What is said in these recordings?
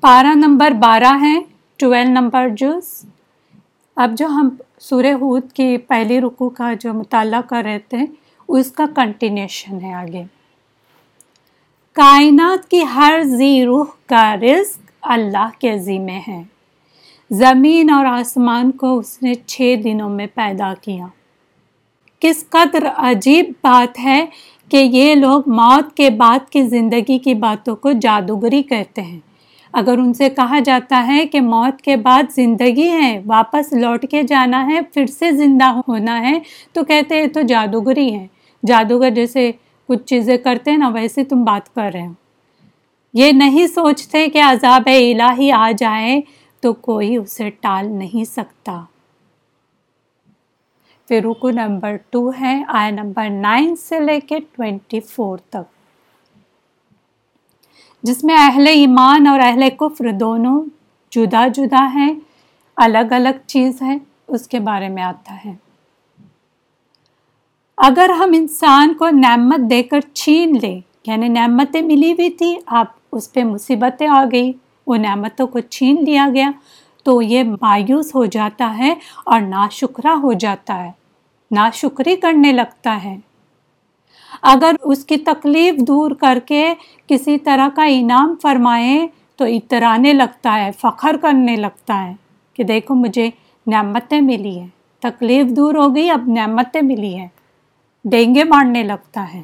پارہ نمبر بارہ ہے ٹویلو نمبر جز۔ اب جو ہم سورہ ہود کی پہلی رکو کا جو مطالعہ کر رہے تھے، اس کا کنٹینیوشن ہے آگے۔ کائنات کی ہر زی روح کا رزق اللہ کے ذمے ہے زمین اور آسمان کو اس نے چھ دنوں میں پیدا کیا۔ کس قدر عجیب بات ہے کہ یہ لوگ موت کے بعد کی زندگی کی باتوں کو جادوگری کہتے ہیں۔ اگر ان سے کہا جاتا ہے کہ موت کے بعد زندگی ہے، واپس لوٹ کے جانا ہے، پھر سے زندہ ہونا ہے، تو کہتے ہیں تو جادوگری ہے۔ جادوگر جیسے کچھ چیزیں کرتے ہیں نا، ویسے تم بات کر رہے ہو۔ یہ نہیں سوچتے کہ عذاب الہی آ جائے تو کوئی اسے ٹال نہیں سکتا۔ پھر رکو نمبر ٹو ہے آئے نمبر نائن سے لے کے ٹوینٹی فور تک۔ جس میں اہل ایمان اور اہل کفر دونوں جدا جدا ہیں، الگ الگ چیز ہے، اس کے بارے میں آتا ہے۔ اگر ہم انسان کو نعمت دے کر چھین لیں یعنی نعمتیں ملی ہوئی تھی، آپ اس پہ مصیبتیں آ گئی وہ نعمتوں کو چھین لیا گیا، تو یہ مایوس ہو جاتا ہے اور ناشکرا ہو جاتا ہے، ناشکری کرنے لگتا ہے۔ اگر اس کی تکلیف دور کر کے کسی طرح کا انعام فرمائے تو اترانے لگتا ہے، فخر کرنے لگتا ہے کہ دیکھو مجھے نعمتیں ملی ہیں۔ تکلیف دور ہو گئی، اب نعمتیں ملی ہیں۔ ڈینگے مارنے لگتا ہے۔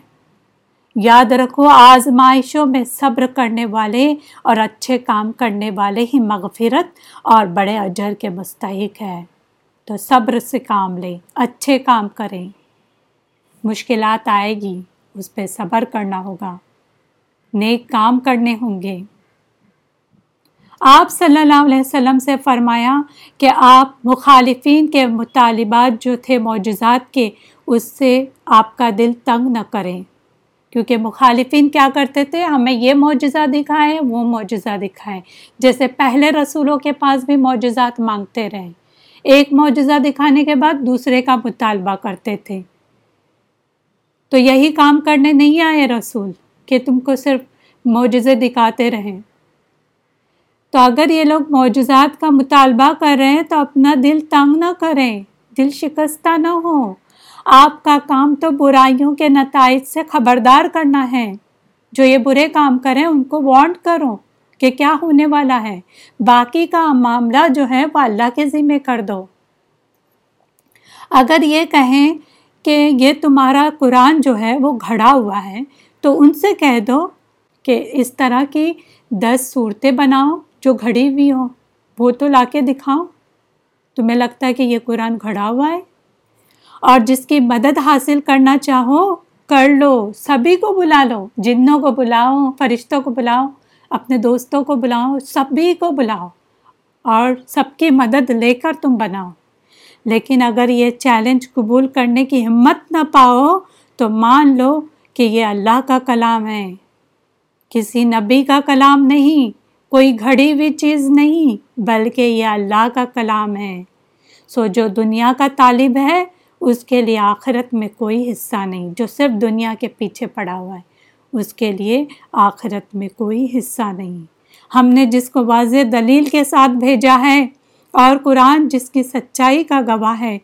یاد رکھو، آزمائشوں میں صبر کرنے والے اور اچھے کام کرنے والے ہی مغفرت اور بڑے اجر کے مستحق ہے تو صبر سے کام لیں، اچھے کام کریں۔ مشکلات آئے گی، اس پہ صبر کرنا ہوگا۔ نیک کام کرنے ہوں گے۔ آپ صلی اللہ علیہ وسلم سے فرمایا کہ آپ مخالفین کے مطالبات جو تھے معجزات کے، اس سے آپ کا دل تنگ نہ کریں۔ کیونکہ مخالفین کیا کرتے تھے؟ ہمیں یہ معجزہ دکھائیں، وہ معجزہ دکھائیں۔ جیسے پہلے رسولوں کے پاس بھی معجزات مانگتے رہیں ایک معجزہ دکھانے کے بعد دوسرے کا مطالبہ کرتے تھے۔ تو یہی کام کرنے نہیں آئے رسول کہ تم کو صرف معجزے دکھاتے رہیں۔ تو اگر یہ لوگ معجزات کا مطالبہ کر رہے ہیں تو اپنا دل تنگ نہ کریں، دل شکستہ نہ ہو۔ آپ کا کام تو برائیوں کے نتائج سے خبردار کرنا ہے۔ جو یہ برے کام کریں ان کو وانٹ کرو کہ کیا ہونے والا ہے۔ باقی کا معاملہ جو ہے وہ اللہ کے ذمے کر دو۔ اگر یہ کہیں کہ یہ تمہارا قرآن جو ہے وہ گھڑا ہوا ہے، تو ان سے کہہ دو کہ اس طرح کی دس صورتیں بناؤ جو گھڑی ہوئی ہوں، وہ تو لا کے دکھاؤ۔ تمہیں لگتا ہے کہ یہ قرآن گھڑا ہوا ہے؟ اور جس کی مدد حاصل کرنا چاہو، کر لو، سبھی کو بلا لو، جنوں کو بلاؤ، فرشتوں کو بلاؤ، اپنے دوستوں کو بلاؤ، سبھی کو بلاؤ، اور سب کی مدد لے کر تم بناؤ۔ لیکن اگر یہ چیلنج قبول کرنے کی ہمت نہ پاؤ، تو مان لو کہ یہ اللہ کا کلام ہے۔ کسی نبی کا کلام نہیں، کوئی گھڑی ہوئی چیز نہیں، بلکہ یہ اللہ کا کلام ہے۔ سو جو دنیا کا طالب ہے، اس کے لیے آخرت میں کوئی حصہ نہیں، جو صرف دنیا کے پیچھے پڑا ہوا ہے، اس کے لیے آخرت میں کوئی حصہ نہیں۔ ہم نے جس کو واضح دلیل کے ساتھ بھیجا ہے اور قرآن جس کی سچائی کا گواہ ہے،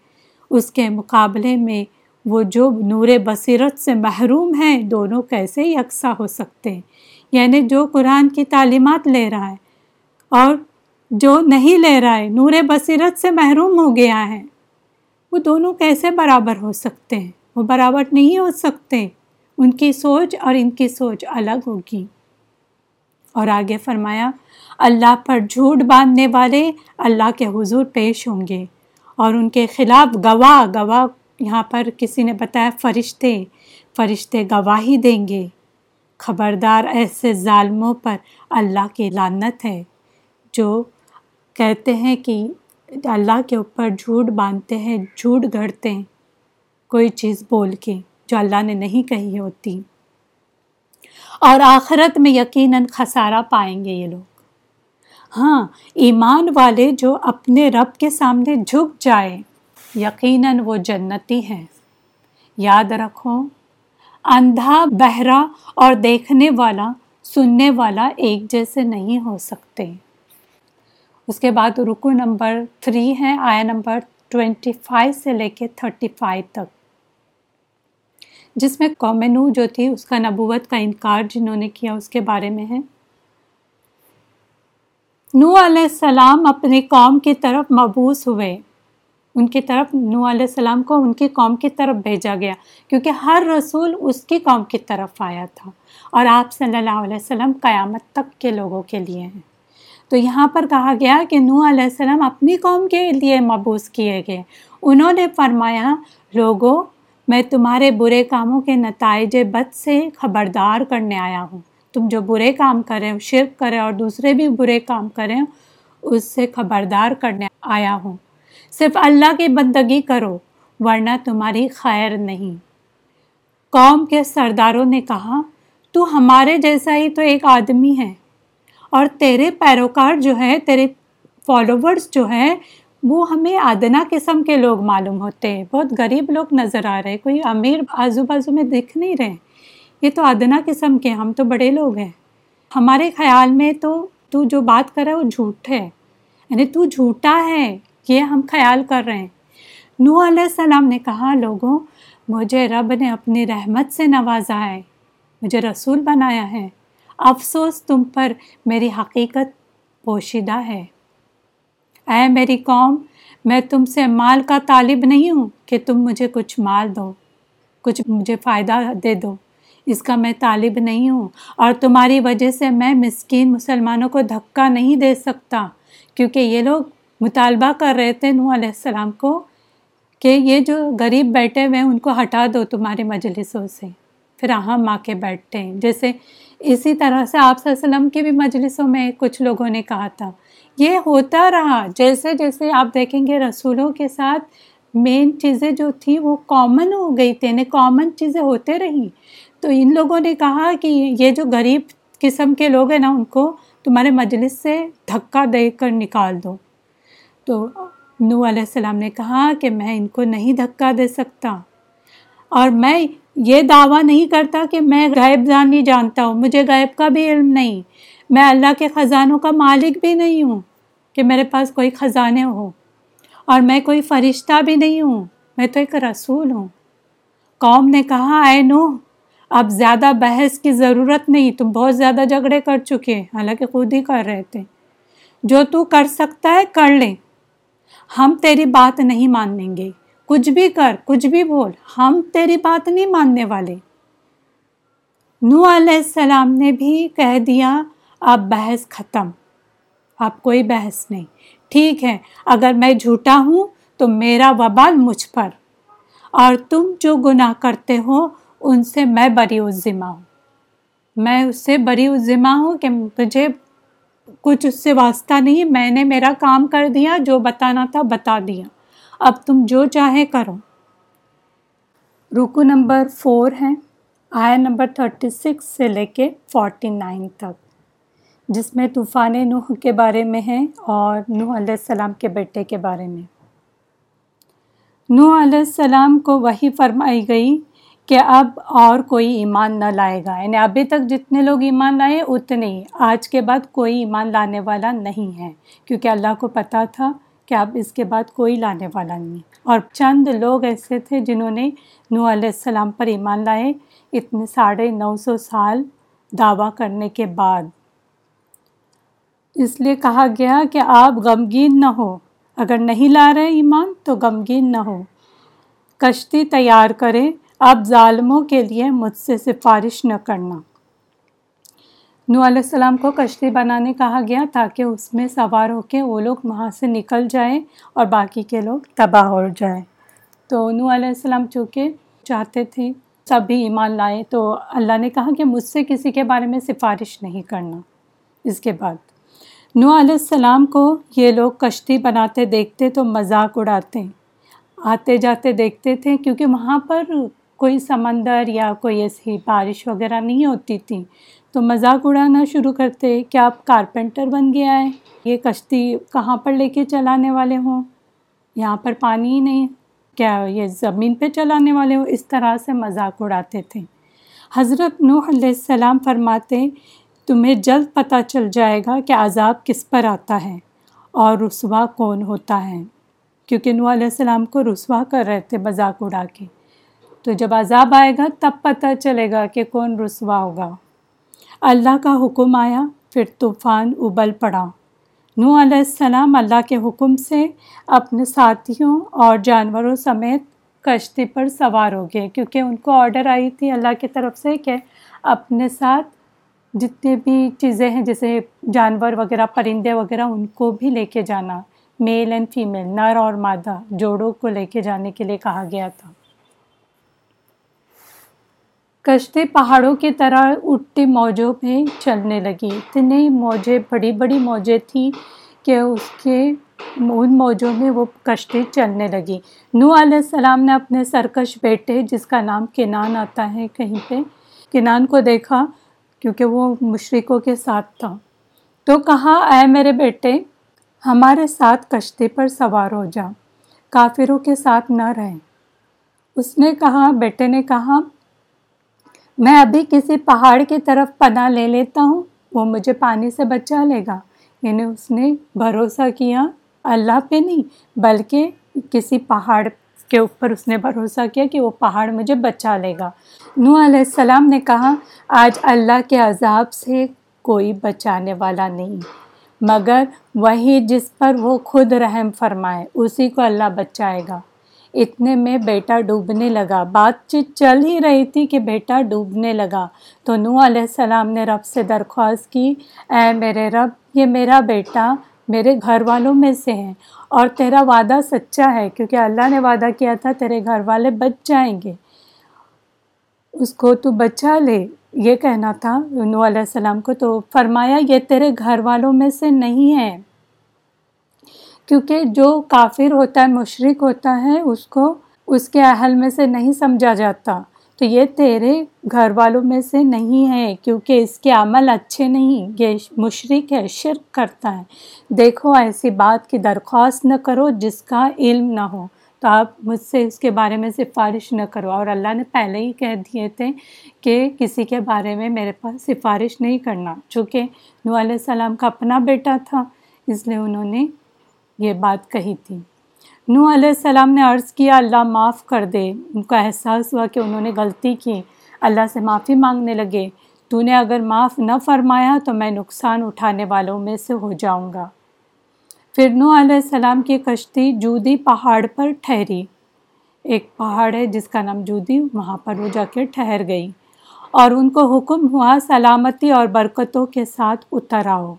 اس کے مقابلے میں وہ جو نور بصیرت سے محروم ہیں، دونوں کیسے یکساں ہو سکتے؟ ہیں یعنی جو قرآن کی تعلیمات لے رہا ہے اور جو نہیں لے رہا ہے، نور بصیرت سے محروم ہو گیا ہے، وہ دونوں کیسے برابر ہو سکتے؟ ہیں وہ برابر نہیں ہو سکتے، ان کی سوچ اور ان کی سوچ الگ ہوگی۔ اور آگے فرمایا اللہ پر جھوٹ باندھنے والے اللہ کے حضور پیش ہوں گے اور ان کے خلاف گواہ گواہ یہاں پر کسی نے بتایا فرشتے فرشتے گواہی دیں گے۔ خبردار ایسے ظالموں پر اللہ کی لانت ہے جو کہتے ہیں کہ اللہ کے اوپر جھوٹ باندھتے ہیں، جھوٹ گھڑتے ہیں۔ کوئی چیز بول کے جو اللہ نے نہیں کہی ہوتی۔ اور آخرت میں یقیناً خسارہ پائیں گے یہ لوگ۔ ہاں ایمان والے جو اپنے رب کے سامنے جھک جائے یقیناً وہ جنتی ہیں۔ یاد رکھو، اندھا، بہرا اور دیکھنے والا، سننے والا ایک جیسے نہیں ہو سکتے۔ اس کے بعد رکو نمبر تھری ہے آیا نمبر ٹوینٹی فائیو سے لے کے تھرٹی فائیو تک۔ جس میں قوم نو جو تھی، اس کا نبوت کا انکار جنہوں نے کیا، اس کے بارے میں ہے۔ نو علیہ السلام اپنی قوم کی طرف مبوس ہوئے۔ ان کی طرف نو علیہ السلام کو ان کی قوم کی طرف بھیجا گیا، کیونکہ ہر رسول اس کی قوم کی طرف آیا تھا۔ اور آپ صلی اللہ علیہ وسلم قیامت تک کے لوگوں کے لیے ہیں۔ تو یہاں پر کہا گیا کہ نو علیہ السلام اپنی قوم کے لیے مبوس کیے گئے۔ انہوں نے فرمایا لوگوں میں تمہارے برے کاموں کے نتائج بد سے خبردار کرنے آیا ہوں۔ تم جو برے کام کریں شرک کریں اور دوسرے بھی برے کام کریں اس سے خبردار کرنے آیا ہوں۔ صرف اللہ کی بندگی کرو، ورنہ تمہاری خیر نہیں۔ قوم کے سرداروں نے کہا، تو ہمارے جیسا ہی تو ایک آدمی ہے۔ اور تیرے پیروکار جو ہے تیرے فالوورز جو ہیں، وہ ہمیں ادنا قسم کے لوگ معلوم ہوتے۔ ہیں بہت غریب لوگ نظر آ رہے، کوئی امیر آزو بازو میں دکھ نہیں رہے۔ یہ تو ادنا قسم کے ہم تو بڑے لوگ ہیں۔ ہمارے خیال میں تو تو جو بات کر رہا ہے وہ جھوٹ ہے۔ یعنی تو جھوٹا ہے، یہ ہم خیال کر رہے ہیں۔ نو علیہ السلام نے کہا، لوگوں، مجھے رب نے اپنی رحمت سے نوازا ہے، مجھے رسول بنایا ہے۔ افسوس تم پر میری حقیقت پوشیدہ ہے۔ اے میری قوم، میں تم سے مال کا طالب نہیں ہوں کہ تم مجھے کچھ مال دو، کچھ مجھے فائدہ دے دو۔ اس کا میں طالب نہیں ہوں۔ اور تمہاری وجہ سے میں مسکین مسلمانوں کو دھکا نہیں دے سکتا۔ کیونکہ یہ لوگ مطالبہ کر رہے تھے نو علیہ السلام کو کہ یہ جو غریب بیٹھے ہوئے ہیں، ان کو ہٹا دو تمہارے مجلسوں سے۔ پھر اہم آ کے بیٹھتے ہیں۔ جیسے اسی طرح سے آپ صلی اللہ علیہ وسلم کی بھی مجلسوں میں کچھ لوگوں نے کہا تھا۔ یہ ہوتا رہا۔ جیسے جیسے آپ دیکھیں گے رسولوں کے ساتھ مین چیزیں جو تھیں وہ کامن ہو گئی تھی یعنی کامن چیزیں ہوتے رہیں۔ تو ان لوگوں نے کہا کہ یہ جو غریب قسم کے لوگ ہیں نا ان کو تمہارے مجلس سے دھکا دے کر نکال دو۔ تو نو علیہ السلام نے کہا کہ میں ان کو نہیں دھکا دے سکتا۔ اور میں یہ دعویٰ نہیں کرتا کہ میں غائب جانی جانتا ہوں، مجھے غائب کا بھی علم نہیں۔ میں اللہ کے خزانوں کا مالک بھی نہیں ہوں کہ میرے پاس کوئی خزانے ہو اور میں کوئی فرشتہ بھی نہیں ہوں، میں تو ایک رسول ہوں۔ قوم نے کہا، اے نو اب زیادہ بحث کی ضرورت نہیں، تم بہت زیادہ جھگڑے کر چکے حالانکہ خود ہی کر رہے تھے۔ جو تو کر سکتا ہے، کر لے۔ ہم تیری بات نہیں مانیں گے۔ کچھ بھی کر، کچھ بھی بول، ہم تیری بات نہیں ماننے والے۔ نو علیہ السلام نے بھی کہہ دیا، اب بحث ختم۔ اب کوئی بحث نہیں۔ ٹھیک ہے، اگر میں جھوٹا ہوں تو میرا وبال مجھ پر۔ اور تم جو گناہ کرتے ہو ان سے میں بری ذمہ ہوں۔ میں اس سے بری ذمہ ہوں کہ مجھے کچھ اس سے واسطہ نہیں، میں نے میرا کام کر دیا، جو بتانا تھا بتا دیا۔ اب تم جو چاہے کرو۔ رکو نمبر فور ہے آیا نمبر تھرٹی سکس سے لے کے فورٹی نائن تک، جس میں طوفان نوح کے بارے میں ہے اور نوح علیہ السلام کے بیٹے کے بارے میں۔ نوح علیہ السلام کو وہی فرمائی گئی کہ اب اور کوئی ایمان نہ لائے گا۔ یعنی ابھی تک جتنے لوگ ایمان لائے اتنے ہی۔ آج کے بعد کوئی ایمان لانے والا نہیں ہے۔ کیونکہ اللہ کو پتہ تھا کہ اب اس کے بعد کوئی لانے والا نہیں۔ اور چند لوگ ایسے تھے جنہوں نے نو علیہ السلام پر ایمان لائے۔ اتنے ساڑھے نو سو سال دعویٰ کرنے کے بعد۔ اس لیے کہا گیا کہ آپ غمگین نہ ہو۔ اگر نہیں لا رہے ایمان تو غمگین نہ ہو۔ کشتی تیار کریں۔ اب ظالموں کے لیے مجھ سے سفارش نہ کرنا۔ نو علیہ السلام کو کشتی بنانے کہا گیا تاکہ اس میں سوار ہو کے وہ لوگ وہاں سے نکل جائیں اور باقی کے لوگ تباہ ہو جائیں۔ تو نو علیہ السلام چونکہ چاہتے تھے سبھی ایمان لائے تو اللہ نے کہا کہ مجھ سے کسی کے بارے میں سفارش نہیں کرنا۔ اس کے بعد نو علیہ السلام کو یہ لوگ کشتی بناتے دیکھتے تو مذاق اڑاتے، آتے جاتے دیکھتے تھے کیونکہ وہاں پر کوئی سمندر یا کوئی ایسی بارش وغیرہ نہیں ہوتی تھی۔ تو مذاق اڑانا شروع کرتے، کیا آپ کارپینٹر بن گیا ہے یہ کشتی کہاں پر لے کے چلانے والے ہوں؟ یہاں پر پانی ہی نہیں۔ کیا یہ زمین پہ چلانے والے ہوں؟ اس طرح سے مذاق اڑاتے تھے۔ حضرت نوح علیہ السلام فرماتے، تمہیں جلد پتہ چل جائے گا کہ عذاب کس پر آتا ہے اور رسوا کون ہوتا ہے۔ کیونکہ نو علیہ السلام کو رسوا کر رہے تھے مذاق اڑا کے۔ تو جب عذاب آئے گا، تب پتہ چلے گا کہ کون رسوا ہوگا۔ اللہ کا حکم آیا، پھر طوفان ابل پڑا۔ نو علیہ السلام اللہ کے حکم سے اپنے ساتھیوں اور جانوروں سمیت کشتی پر سوار ہو گئے، کیونکہ ان کو آرڈر آئی تھی اللہ کی طرف سے کہ اپنے ساتھ جتنے بھی چیزیں ہیں، جیسے جانور وغیرہ، پرندے وغیرہ، ان کو بھی لے کے جانا۔ میل اینڈ فیمیل نر اور مادہ، جوڑوں کو لے کے جانے کے لیے کہا گیا تھا۔ کشتی پہاڑوں کی طرح اٹھتی موجوں میں چلنے لگی اتنی موجیں، بڑی بڑی موجیں تھیں کہ اس کے، ان موجوں میں وہ کشتی چلنے لگی نو علیہ السلام نے اپنے سرکش بیٹے، جس کا نام کنان آتا ہے کہیں پہ، کنان کو دیکھا کیونکہ وہ مشرقوں کے ساتھ تھا۔ تو کہا، اے میرے بیٹے، ہمارے ساتھ کشتی پر سوار ہو جا، کافروں کے ساتھ نہ رہیں اس نے کہا، بیٹے نے کہا میں ابھی کسی پہاڑ کی طرف پناہ لے لیتا ہوں، وہ مجھے پانی سے بچا لے گا۔ یعنی اس نے بھروسہ کیا اللہ پہ نہیں، بلکہ کسی پہاڑ کے اوپر اس نے بھروسہ کیا کہ وہ پہاڑ مجھے بچا لے گا۔ نو علیہ السلام نے کہا، آج اللہ کے عذاب سے کوئی بچانے والا نہیں، مگر وہی جس پر وہ خود رحم فرمائے، اسی کو اللہ بچائے گا۔ اتنے میں بیٹا ڈوبنے لگا۔ بات چیت چل ہی رہی تھی کہ بیٹا ڈوبنے لگا۔ تو نو علیہ السلام نے رب سے درخواست کی، اے میرے رب، یہ میرا بیٹا میرے گھر والوں میں سے ہیں اور تیرا وعدہ سچا ہے، کیونکہ اللہ نے وعدہ کیا تھا، تیرے گھر والے بچ جائیں گے۔ اس کو تو بچا لے۔ یہ کہنا تھا نو علیہ السلام کو، تو فرمایا، یہ تیرے گھر والوں میں سے نہیں ہے۔ کیونکہ جو کافر ہوتا ہے مشرق ہوتا ہے، اس کو اس کے اہل میں سے نہیں سمجھا جاتا۔ تو یہ تیرے گھر والوں میں سے نہیں ہے، کیونکہ اس کے عمل اچھے نہیں۔ یہ مشرق ہے، شرک کرتا ہے۔ دیکھو، ایسی بات کی درخواست نہ کرو جس کا علم نہ ہو۔ تو آپ مجھ سے اس کے بارے میں سفارش نہ کرو۔ اور اللہ نے پہلے ہی کہہ دیے تھے کہ کسی کے بارے میں میرے پاس سفارش نہیں کرنا۔ چونکہ نو علیہ السلام کا اپنا بیٹا تھا، اس لیے انہوں نے یہ بات کہی تھی۔ نو علیہ السلام نے عرض کیا، اللہ معاف کر دے۔ ان کا احساس ہوا کہ انہوں نے غلطی کی۔ اللہ سے معافی مانگنے لگے۔ تو نے اگر معاف نہ فرمایا تو میں نقصان اٹھانے والوں میں سے ہو جاؤں گا۔ پھر نو علیہ السلام کی کشتی جودی پہاڑ پر ٹھہری۔ ایک پہاڑ ہے جس کا نام جودی، وہاں پر وہ جا کے ٹھہر گئی۔ اور ان کو حکم ہوا، سلامتی اور برکتوں کے ساتھ اتر آؤ۔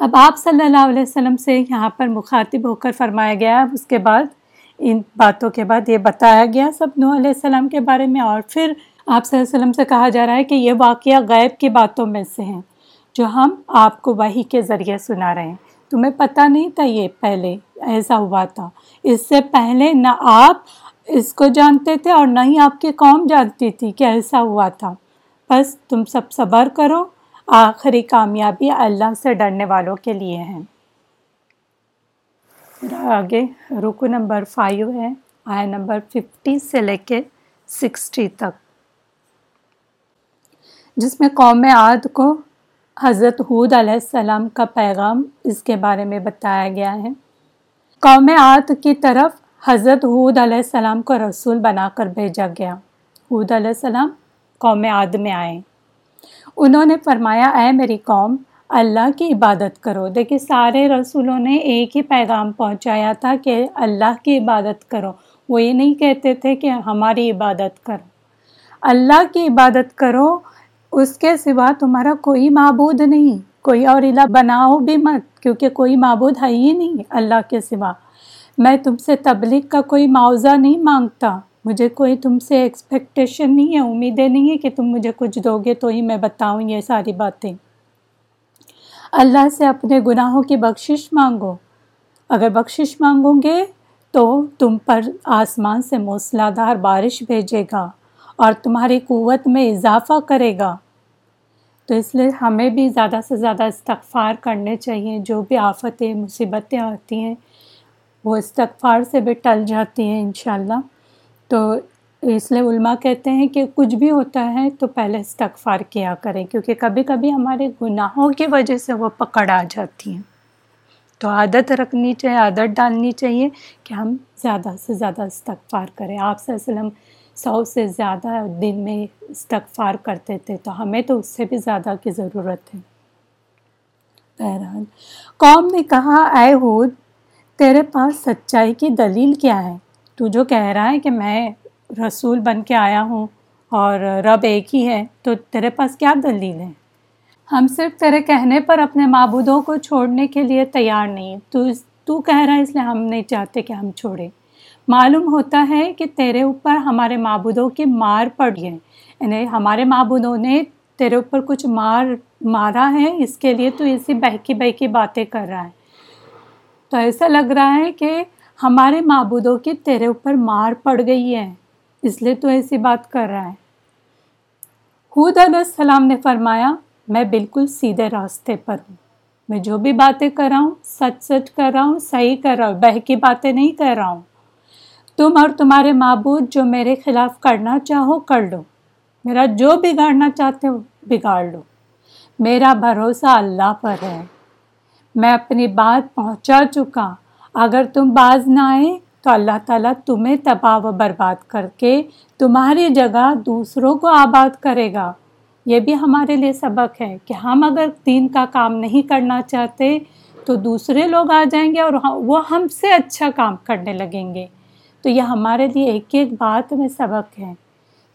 اب آپ صلی اللہ علیہ وسلم سے یہاں پر مخاطب ہو کر فرمایا گیا اس کے بعد، ان باتوں کے بعد یہ بتایا گیا سب نو علیہ السلام کے بارے میں۔ اور پھر آپ صلی اللہ علیہ وسلم سے کہا جا رہا ہے کہ یہ واقعہ غیب کی باتوں میں سے ہیں جو ہم آپ کو وہی کے ذریعے سنا رہے ہیں۔ تمہیں پتہ نہیں تھا یہ پہلے ایسا ہوا تھا۔ اس سے پہلے نہ آپ اس کو جانتے تھے اور نہ ہی آپ کی قوم جانتی تھی کہ ایسا ہوا تھا۔ بس تم سب صبر کرو۔ آخری کامیابی اللہ سے ڈرنے والوں کے لیے ہیں آگے رکو نمبر فائیو ہے، آیا نمبر ففٹی سے لے کے سکسٹی تک۔ جس میں قوم عاد کو حضرت حود علیہ السلام کا پیغام اس کے بارے میں بتایا گیا ہے۔ قوم عاد کی طرف حضرت حود علیہ السلام کو رسول بنا کر بھیجا گیا۔ حود علیہ السلام قوم عاد میں آئے۔ انہوں نے فرمایا، اے میری قوم، اللہ کی عبادت کرو۔ دیکھیے، سارے رسولوں نے ایک ہی پیغام پہنچایا تھا کہ اللہ کی عبادت کرو۔ وہ یہ نہیں کہتے تھے کہ ہماری عبادت کرو۔ اللہ کی عبادت کرو، اس کے سوا تمہارا کوئی معبود نہیں۔ کوئی اور الہ بناؤ بھی مت، کیونکہ کوئی معبود ہے ہی نہیں اللہ کے سوا۔ میں تم سے تبلیغ کا کوئی معاوضہ نہیں مانگتا۔ مجھے کوئی تم سے ایکسپیکٹیشن نہیں ہے، امیدیں نہیں ہے کہ تم مجھے کچھ دو گے تو ہی میں بتاؤں یہ ساری باتیں۔ اللہ سے اپنے گناہوں کی بخشش مانگو۔ اگر بخشش مانگو گے تو تم پر آسمان سے موسلا دار بارش بھیجے گا اور تمہاری قوت میں اضافہ کرے گا۔ تو اس لیے ہمیں بھی زیادہ سے زیادہ استغفار کرنے چاہیے۔ جو بھی آفتیں، مصیبتیں آتی ہیں، وہ استغفار سے بھی ٹل جاتی ہیں انشاءاللہ۔ تو اس لیے علماء کہتے ہیں کہ کچھ بھی ہوتا ہے تو پہلے استغفار کیا کریں، کیونکہ کبھی کبھی ہمارے گناہوں کی وجہ سے وہ پکڑ آ جاتی ہیں۔ تو عادت رکھنی چاہیے، عادت ڈالنی چاہیے کہ ہم زیادہ سے زیادہ استغفار کریں۔ آپ صلی اللہ علیہ وسلم سو سے زیادہ دن میں استغفار کرتے تھے تو ہمیں تو اس سے بھی زیادہ کی ضرورت ہے۔ بہرحال، قوم نے کہا، اے ہود، تیرے پاس سچائی کی دلیل کیا ہے؟ تو جو کہہ رہا ہے کہ میں رسول بن کے آیا ہوں اور رب ایک ہی ہے، تو تیرے پاس کیا دلیل ہے؟ ہم صرف تیرے کہنے پر اپنے معبودوں کو چھوڑنے کے لیے تیار نہیں تو تو کہہ رہا ہے، اس لیے ہم نہیں چاہتے کہ ہم چھوڑیں۔ معلوم ہوتا ہے کہ تیرے اوپر ہمارے معبودوں کی مار پڑی ہے۔ یعنی ہمارے معبودوں نے تیرے اوپر کچھ مار مارا ہے، اس کے لیے تو اسی بہکی بہکی باتیں کر رہا ہے۔ تو ایسا لگ رہا ہے کہ ہمارے معبودوں کی تیرے اوپر مار پڑ گئی ہے۔ اس لیے تو ایسی بات کر رہا ہے۔ حود علیہ السلام نے فرمایا، میں بالکل سیدھے راستے پر ہوں۔ میں جو بھی باتیں کر رہا ہوں، سچ سچ کر رہا ہوں، صحیح کر رہا ہوں بہ کی باتیں نہیں کر رہا ہوں۔ تم اور تمہارے معبود جو میرے خلاف کرنا چاہو، کر لو۔ میرا جو بگاڑنا چاہتے ہو، بگاڑ لو۔ میرا بھروسہ اللہ پر ہے۔ میں اپنی بات پہنچا چکا۔ اگر تم باز نہ آئے تو اللہ تعالیٰ تمہیں تباہ و برباد کر کے تمہاری جگہ دوسروں کو آباد کرے گا۔ یہ بھی ہمارے لیے سبق ہے کہ ہم اگر دین کا کام نہیں کرنا چاہتے تو دوسرے لوگ آ جائیں گے اور وہ ہم سے اچھا کام کرنے لگیں گے۔ تو یہ ہمارے لیے ایک ایک بات میں سبق ہے۔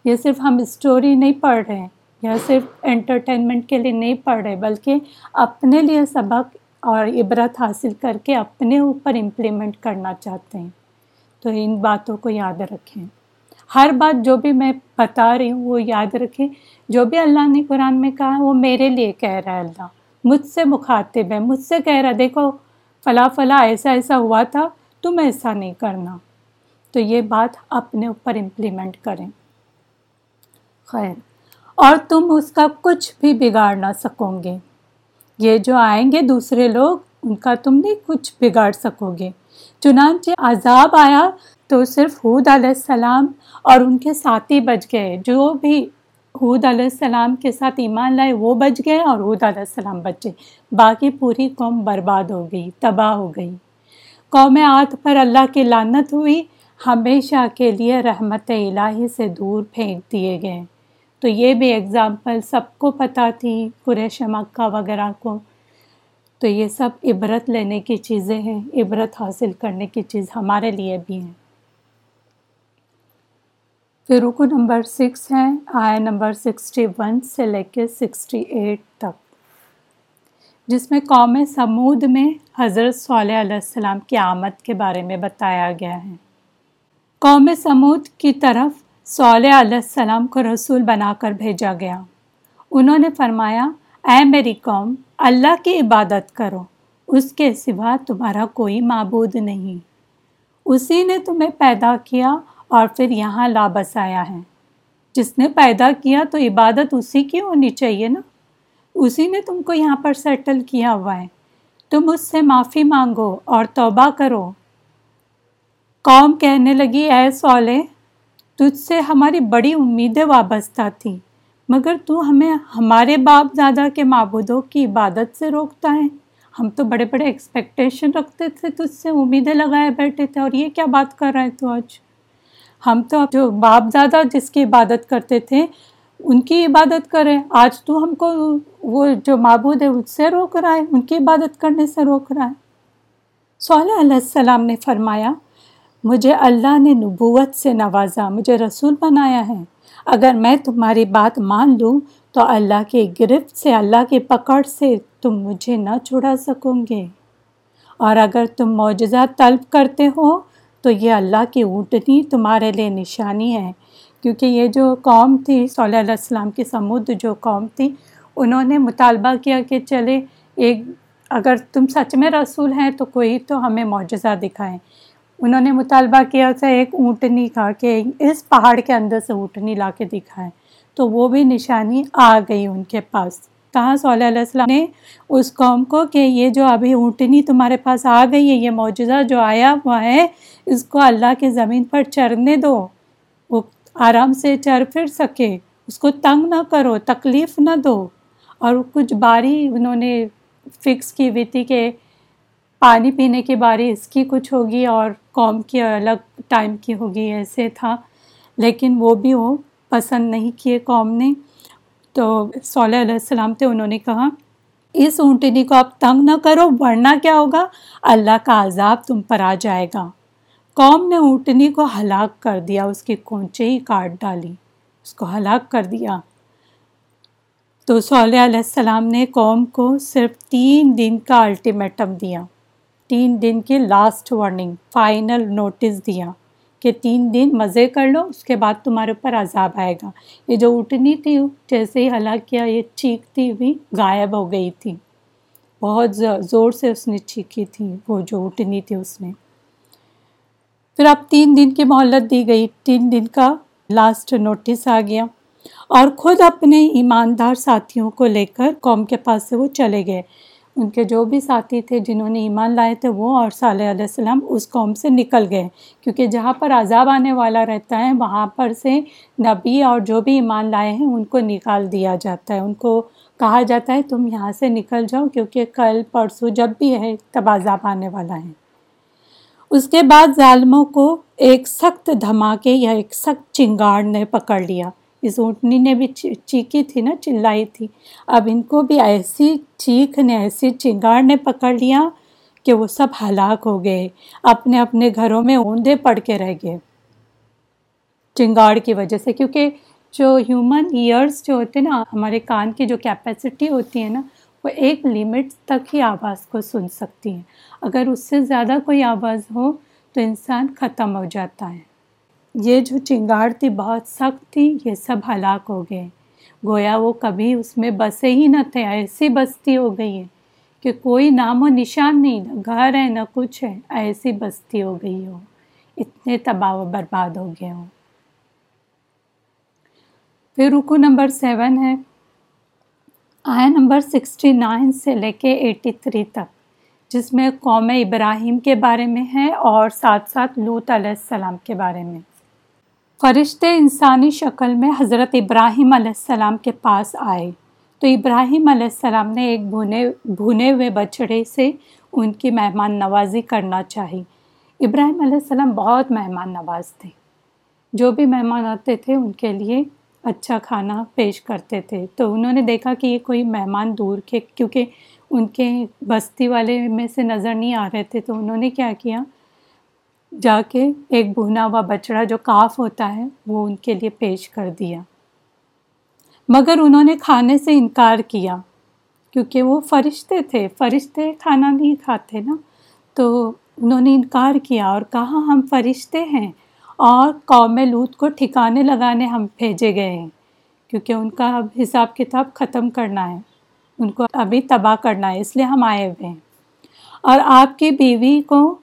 یہ صرف ہم اسٹوری نہیں پڑھ رہے ہیں یا صرف انٹرٹینمنٹ کے لیے نہیں پڑھ رہے، بلکہ اپنے لیے سبق اور عبرت حاصل کر کے اپنے اوپر امپلیمنٹ کرنا چاہتے ہیں۔ تو ان باتوں کو یاد رکھیں۔ ہر بات جو بھی میں بتا رہی ہوں وہ یاد رکھیں۔ جو بھی اللہ نے قرآن میں کہا وہ میرے لیے کہہ رہا ہے اللہ۔ مجھ سے مخاطب ہے، مجھ سے کہہ رہا دیکھو فلاں فلاں ایسا ایسا ہوا تھا، تم ایسا نہیں کرنا۔ تو یہ بات اپنے اوپر امپلیمنٹ کریں۔ خیر۔ اور تم اس کا کچھ بھی بگاڑ نہ سکو گے۔ یہ جو آئیں گے دوسرے لوگ، ان کا تم نہیں کچھ بگاڑ سکو گے۔ چنانچہ عذاب آیا تو صرف حود علیہ السلام اور ان کے ساتھی بچ گئے۔ جو بھی حود علیہ السلام کے ساتھ ایمان لائے، وہ بچ گئے اور حود علیہ السلام بچے۔ باقی پوری قوم برباد ہو گئی، تباہ ہو گئی۔ قوم آت پر اللہ کی لانت ہوئی، ہمیشہ کے لیے رحمت الہی سے دور پھینک دیے گئے۔ تو یہ بھی اگزامپل سب کو پتہ تھی قریش مکہ وغیرہ کو۔ تو یہ سب عبرت لینے کی چیزیں ہیں، عبرت حاصل کرنے کی چیز ہمارے لیے بھی ہیں۔ پھر رکو نمبر سکس ہے آیا نمبر سکسٹی ون سے لے کے سکسٹی ایٹ تک۔ جس میں قوم سمود میں حضرت صلی علیہ السلام کی آمد کے بارے میں بتایا گیا ہے۔ قوم سمود کی طرف صلی علیہ السلام کو رسول بنا کر بھیجا گیا۔ انہوں نے فرمایا، اے میری قوم، اللہ کی عبادت کرو، اس کے سوا تمہارا کوئی معبود نہیں۔ اسی نے تمہیں پیدا کیا اور پھر یہاں لا بسایا ہے۔ جس نے پیدا کیا تو عبادت اسی کی ہونی چاہیے نا؟ اسی نے تم کو یہاں پر سیٹل کیا ہوا ہے۔ تم اس سے معافی مانگو اور توبہ کرو۔ قوم کہنے لگی، اے سولے تجھ سے ہماری بڑی امیدیں وابستہ تھیں، مگر تو ہمیں ہمارے باپ دادا کے معبودوں کی عبادت سے روکتا ہے۔ ہم تو بڑے بڑے ایکسپیکٹیشن رکھتے تھے تجھ سے، امیدیں لگائے بیٹھے تھے، اور یہ کیا بات کر رہے تو آج؟ ہم تو جو باپ دادا جس کی عبادت کرتے تھے، ان کی عبادت کریں۔ آج تو ہم کو وہ جو معبود ہے، اس سے روک رہا ہے، ان کی عبادت کرنے سے روک رہا ہے۔ صلی علیہ السلام نے فرمایا مجھے اللہ نے نبوت سے نوازا، مجھے رسول بنایا ہے۔ اگر میں تمہاری بات مان لوں تو اللہ کی گرفت سے، اللہ کی پکڑ سے تم مجھے نہ چھڑا سکو گے۔ اور اگر تم معجزہ طلب کرتے ہو تو یہ اللہ کی اونٹنی تمہارے لیے نشانی ہے۔ کیونکہ یہ جو قوم تھی، صلی اللہ السلام کی سمود جو قوم تھی، انہوں نے مطالبہ کیا کہ چلے، ایک اگر تم سچ میں رسول ہیں تو کوئی تو ہمیں معجزہ دکھائیں۔ انہوں نے مطالبہ کیا تھا، ایک اونٹنی کا کہ اس پہاڑ کے اندر سے اونٹنی لا کے دکھائیں۔ تو وہ بھی نشانی آ گئی ان کے پاس۔ کہاں صلی اللہ علیہ وسلم نے اس قوم کو کہ یہ جو ابھی اونٹنی تمہارے پاس آ گئی ہے، یہ معجزہ جو آیا ہوا ہے، اس کو اللہ کی زمین پر چرنے دو۔ وہ آرام سے چر پھر سکے۔ اس کو تنگ نہ کرو، تکلیف نہ دو۔ اور کچھ باری انہوں نے فکس کی ہوئی تھی کہ پانی پینے کی باری اس کی کچھ ہوگی اور قوم کی الگ ٹائم کی ہوگی، ایسے تھا۔ لیکن وہ بھی وہ پسند نہیں کیے قوم نے۔ تو صلی علیہ السلام تھے انہوں نے کہا، اس اونٹنی کو آپ تنگ نہ کرو، ورنہ کیا ہوگا؟ اللہ کا عذاب تم پر آ جائے گا۔ قوم نے اونٹنی کو ہلاک کر دیا، اس کی کونچے ہی کاٹ ڈالی، اس کو ہلاک کر دیا۔ تو صلی علیہ السلام نے قوم کو صرف تین دن کا الٹیمیٹم دیا۔ تین دن کی لاسٹ وارننگ فائنل نوٹس دیا کہ تین دن مزے کر لو، اس کے بعد تمہارے اوپر عذاب آئے گا۔ یہ جو اٹھنی تھی، جیسے ہی ہلاک کیا یہ چیختی ہوئی غائب ہو گئی تھی۔ بہت زور سے اس نے چیخی تھی، وہ جو اٹھنی تھی اس نے۔ پھر اب تین دن کی مہلت دی گئی، تین دن کا لاسٹ نوٹس آ گیا۔ اور خود اپنے ایماندار ساتھیوں کو لے کر قوم کے پاس سے وہ چلے گئے۔ ان کے جو بھی ساتھی تھے جنہوں نے ایمان لائے تھے، وہ اور صالح علیہ السلام اس قوم سے نکل گئے۔ کیونکہ جہاں پر عذاب آنے والا رہتا ہے، وہاں پر سے نبی اور جو بھی ایمان لائے ہیں، ان کو نکال دیا جاتا ہے۔ ان کو کہا جاتا ہے، تم یہاں سے نکل جاؤ، کیونکہ کل پرسوں جب بھی ہے، تب عذاب آنے والا ہے۔ اس کے بعد ظالموں کو ایک سخت دھماکے یا ایک سخت چنگاڑ نے پکڑ لیا۔ اس اونٹنی نے بھی چیخی تھی نا چلائی تھی اب ان کو بھی ایسی چیخ نے ایسی چنگاڑ نے پکڑ لیا کہ وہ سب ہلاک ہو گئے اپنے اپنے گھروں میں اوندے پڑ کے رہ گئے چنگاڑ کی وجہ سے کیونکہ جو ہیومن ایئرس جو ہوتے ہیں نا ہمارے کان کی جو کیپیسٹی ہوتی ہے نا وہ ایک لیمٹ تک ہی آواز کو سن سکتی ہیں اگر اس سے زیادہ کوئی آواز ہو تو انسان ختم ہو جاتا ہے یہ جو چنگاڑ تھی بہت سخت تھی، یہ سب ہلاک ہو گئے۔ گویا وہ کبھی اس میں بسے ہی نہ تھے، ایسی بستی ہو گئی ہے کہ کوئی نام و نشان نہیں، نہ گھر ہے، نہ کچھ ہے، ایسی بستی ہو گئی ہو۔ اتنے تباہ و برباد ہو گئے ہوں۔ پھر رکو نمبر سیون ہے۔ آیا نمبر سکسٹی نائن سے لے کے ایٹی تھری تک، جس میں قوم ابراہیم کے بارے میں ہے اور ساتھ ساتھ لوت علیہ السلام کے بارے میں۔ فرشتے انسانی شکل میں حضرت ابراہیم علیہ السلام کے پاس آئے۔ تو ابراہیم علیہ السلام نے ایک بھونے بھونے ہوئے بچڑے سے ان کی مہمان نوازی کرنا چاہی۔ ابراہیم علیہ السلام بہت مہمان نواز تھے۔ جو بھی مہمان آتے تھے، ان کے لیے اچھا کھانا پیش کرتے تھے۔ تو انہوں نے دیکھا کہ یہ کوئی مہمان دور کے، کیونکہ ان کے بستی والے میں سے نظر نہیں آ رہے تھے، تو انہوں نے کیا کیا؟ جا کے ایک بھونا ہوا بچڑا جو کاف ہوتا ہے، وہ ان کے لیے پیش کر دیا۔ مگر انہوں نے کھانے سے انکار کیا، کیونکہ وہ فرشتے تھے۔ فرشتے کھانا نہیں کھاتے نا۔ تو انہوں نے انکار کیا اور کہا، ہم فرشتے ہیں اور قوم لوت کو ٹھکانے لگانے ہم بھیجے گئے ہیں، کیونکہ ان کا اب حساب کتاب ختم کرنا ہے۔ ان کو ابھی تباہ کرنا ہے، اس لیے ہم آئے ہوئے ہیں۔ اور آپ کی بیوی کو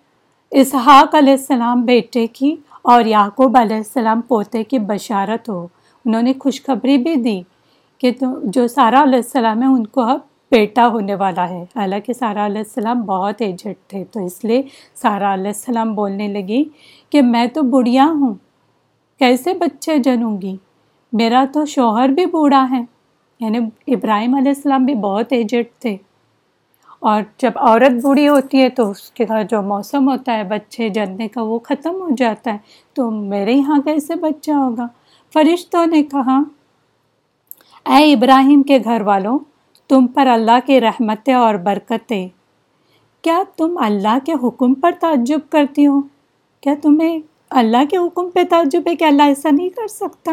اسحاق علیہ السلام بیٹے کی اور یعقوب علیہ السلام پوتے کی بشارت ہو۔ انہوں نے خوشخبری بھی دی کہ تو جو سارا علیہ السلام ہے ان کو اب بیٹا ہونے والا ہے۔ حالانکہ سارا علیہ السلام بہت ایجٹ تھے، تو اس لیے سارا علیہ السلام بولنے لگی کہ میں تو بڑھیا ہوں، کیسے بچے جنوں گی؟ میرا تو شوہر بھی بوڑھا ہے یعنی ابراہیم علیہ السلام بھی بہت ایجٹ تھے۔ اور جب عورت بوڑھی ہوتی ہے تو اس کے جو موسم ہوتا ہے، بچے جننے کا وہ ختم ہو جاتا ہے۔ تو میرے یہاں کیسے بچہ ہوگا۔ فرشتوں نے کہا، اے ابراہیم کے گھر والوں، تم پر اللہ کی رحمتیں اور برکتیں۔ کیا تم اللہ کے حکم پر تعجب کرتی ہو؟ کیا تمہیں اللہ کے حکم پہ تعجب ہے کہ اللہ ایسا نہیں کر سکتا؟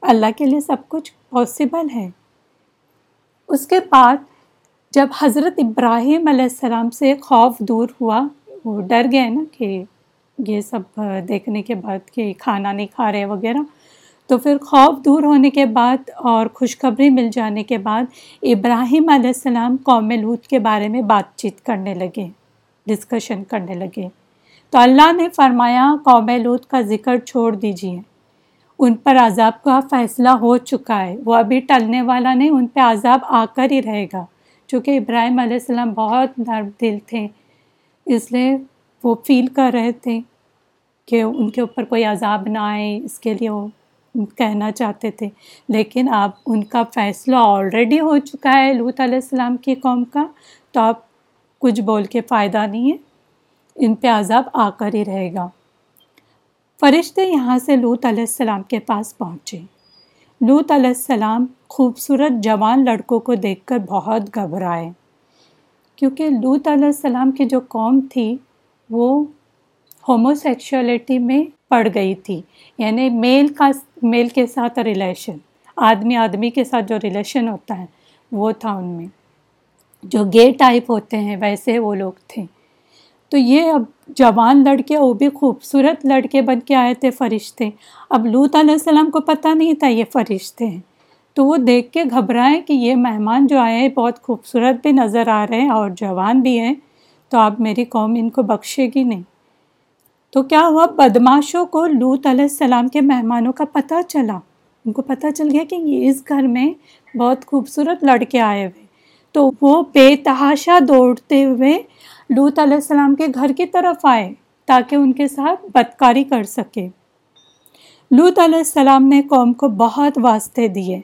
اللہ کے لیے سب کچھ پاسبل ہے۔ اس کے بعد جب حضرت ابراہیم علیہ السلام سے خوف دور ہوا، وہ ڈر گئے نا کہ یہ سب دیکھنے کے بعد کہ کھانا نہیں کھا رہے وغیرہ، تو پھر خوف دور ہونے کے بعد اور خوشخبری مل جانے کے بعد ابراہیم علیہ السلام قوم لوت کے بارے میں بات چیت کرنے لگے ڈسکشن کرنے لگے۔ تو اللہ نے فرمایا، قوم لوت کا ذکر چھوڑ دیجیے ان پر عذاب کا فیصلہ ہو چکا ہے۔ وہ ابھی ٹلنے والا نہیں، ان پہ عذاب آ کر ہی رہے گا۔ چونکہ ابراہیم علیہ السلام بہت نرم دل تھے، اس لیے وہ فیل کر رہے تھے کہ ان کے اوپر کوئی عذاب نہ آئے، اس کے لیے وہ کہنا چاہتے تھے۔ لیکن اب ان کا فیصلہ آلریڈی ہو چکا ہے لوت علیہ السلام کی قوم کا، تو اب کچھ بول کے فائدہ نہیں ہے، ان پہ عذاب آ کر ہی رہے گا۔ فرشتے یہاں سے لوت علیہ السلام کے پاس پہنچے۔ لوت علیہ السلام خوبصورت جوان لڑکوں کو دیکھ کر بہت گھبرائے۔ کیونکہ لوت علیہ السلام کی جو قوم تھی، وہ ہومو سیکشولیٹی میں پڑ گئی تھی یعنی میل کا، میل کے ساتھ ریلیشن آدمی آدمی کے ساتھ جو ریلیشن ہوتا ہے، وہ تھا ان میں۔ جو گے ٹائپ ہوتے ہیں، ویسے وہ لوگ تھے۔ تو یہ اب جوان لڑکے وہ بھی خوبصورت لڑکے بن کے آئے تھے فرشتے۔ اب لوت علیہ السلام کو پتہ نہیں تھا یہ فرشتے ہیں۔ تو وہ دیکھ کے گھبرائیں کہ یہ مہمان جو آئے ہیں بہت خوبصورت بھی نظر آ رہے ہیں اور جوان بھی ہیں۔ تو اب میری قوم ان کو بخشے گی نہیں۔ تو کیا ہوا؟ بدماشوں کو لوت علیہ السلام کے مہمانوں کا پتہ چلا۔ ان کو پتہ چل گیا کہ یہ اس گھر میں بہت خوبصورت لڑکے آئے ہوئے۔ تو وہ بے تحاشا دوڑتے ہوئے لوت علیہ السلام کے گھر کی طرف آئے تاکہ ان کے ساتھ بدکاری کر سکے۔ لوت علیہ السلام نے قوم کو بہت واسطے دیے،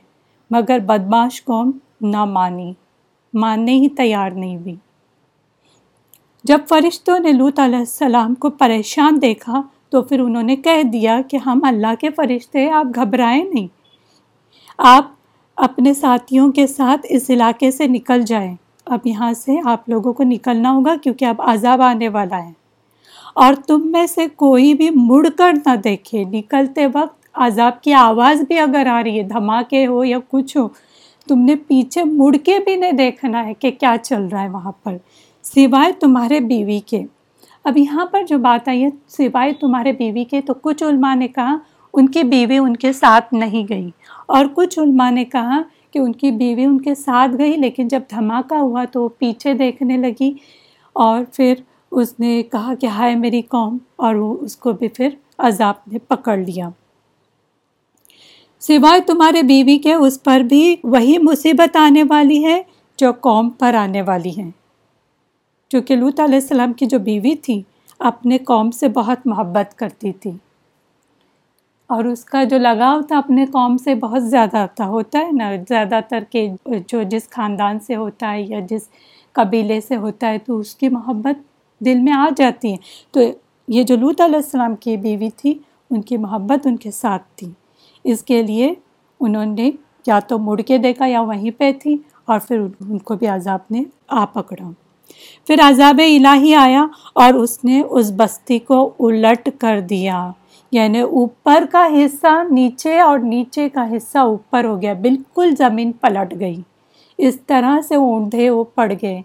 مگر بدماش قوم نہ مانی، ماننے ہی تیار نہیں ہوئی۔ جب فرشتوں نے لوت علیہ السلام کو پریشان دیکھا، تو پھر انہوں نے کہہ دیا کہ ہم اللہ کے فرشتے آپ گھبرائیں نہیں۔ آپ اپنے ساتھیوں کے ساتھ اس علاقے سے نکل جائیں۔ اب یہاں سے آپ لوگوں کو نکلنا ہوگا کیونکہ اب عذاب آنے والا ہے۔ اور تم میں سے کوئی بھی مڑ کر نہ دیکھے۔ نکلتے وقت عذاب کی آواز بھی اگر آ رہی ہے، دھماکے ہو یا کچھ ہو، تم نے پیچھے مڑ کے بھی نہیں دیکھنا ہے کہ کیا چل رہا ہے وہاں پر۔ سوائے تمہارے بیوی کے۔ اب یہاں پر جو بات آئی ہے، سوائے تمہارے بیوی کے، تو کچھ علماء نے کہا، ان کی بیوی ان کے ساتھ نہیں گئی۔ اور کچھ علماء نے کہا کہ ان کی بیوی ان کے ساتھ گئی، لیکن جب دھماکہ ہوا تو وہ پیچھے دیکھنے لگی اور پھر اس نے کہا کہ ہائے میری قوم، اور وہ اس کو بھی پھر عذاب نے پکڑ لیا۔ سوائے تمہارے بیوی کے، اس پر بھی وہی مصیبت آنے والی ہے جو قوم پر آنے والی ہے۔ چونکہ لوت علیہ السلام کی جو بیوی تھی، اپنے قوم سے بہت محبت کرتی تھی۔ اور اس کا جو لگاؤ تھا اپنے قوم سے بہت زیادہ تھا، ہوتا ہے نا، زیادہ تر کہ جو جس خاندان سے ہوتا ہے یا جس قبیلے سے ہوتا ہے تو اس کی محبت دل میں آ جاتی ہے۔ تو یہ جو لوت علیہ السلام کی بیوی تھی، ان کی محبت ان کے ساتھ تھی۔ اس کے لیے انہوں نے یا تو مڑ کے دیکھا یا وہیں پہ تھی اور پھر ان کو بھی عذاب نے آ پکڑا۔ پھر عذاب الہی آیا اور اس نے اس بستی کو الٹ کر دیا۔ یعنی اوپر کا حصہ نیچے اور نیچے کا حصہ اوپر ہو گیا، بالکل زمین پلٹ گئی۔ اس طرح سے اونڈے وہ پڑ گئے۔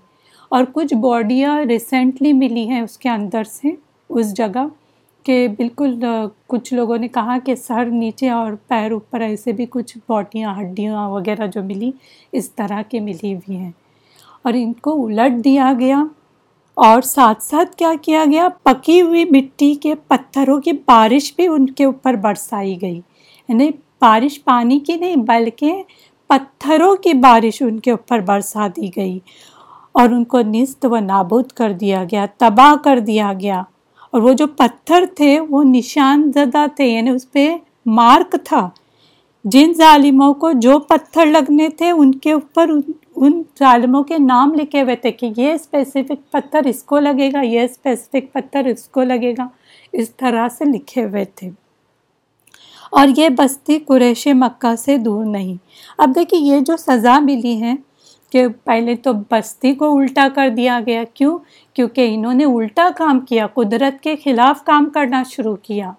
اور کچھ باڈیاں ریسنٹلی ملی ہیں اس کے اندر سے، اس جگہ کہ بالکل کچھ لوگوں نے کہا کہ سر نیچے اور پیر اوپر ایسے بھی کچھ باڈیاں، ہڈیاں وغیرہ جو ملی، اس طرح کے ملی ہوئی ہیں۔ اور ان کو الٹ دیا گیا۔ اور ساتھ ساتھ کیا کیا گیا؟ پکی ہوئی مٹی کے پتھروں کی بارش بھی ان کے اوپر برسائی گئی۔ یعنی بارش پانی کی نہیں، بلکہ پتھروں کی بارش ان کے اوپر برسا دی گئی۔ اور ان کو نست و نابود کر دیا گیا، تباہ کر دیا گیا۔ اور وہ جو پتھر تھے، وہ نشان زدہ تھے یعنی اس پہ مارک تھا۔ جن ظالموں کو جو پتھر لگنے تھے، ان کے اوپر ان ظالموں کے نام لکھے ہوئے تھے کہ یہ اسپیسیفک پتھر اس کو لگے گا، یہ اسپیسیفک پتھر اس کو لگے گا، اس طرح سے لکھے ہوئے تھے۔ اور یہ بستی قریش مکہ سے دور نہیں۔ اب دیکھیے، یہ جو سزا ملی ہے کہ پہلے تو بستی کو الٹا کر دیا گیا۔ کیوں؟ کیونکہ انہوں نے الٹا کام کیا، قدرت کے خلاف کام کرنا شروع کیا۔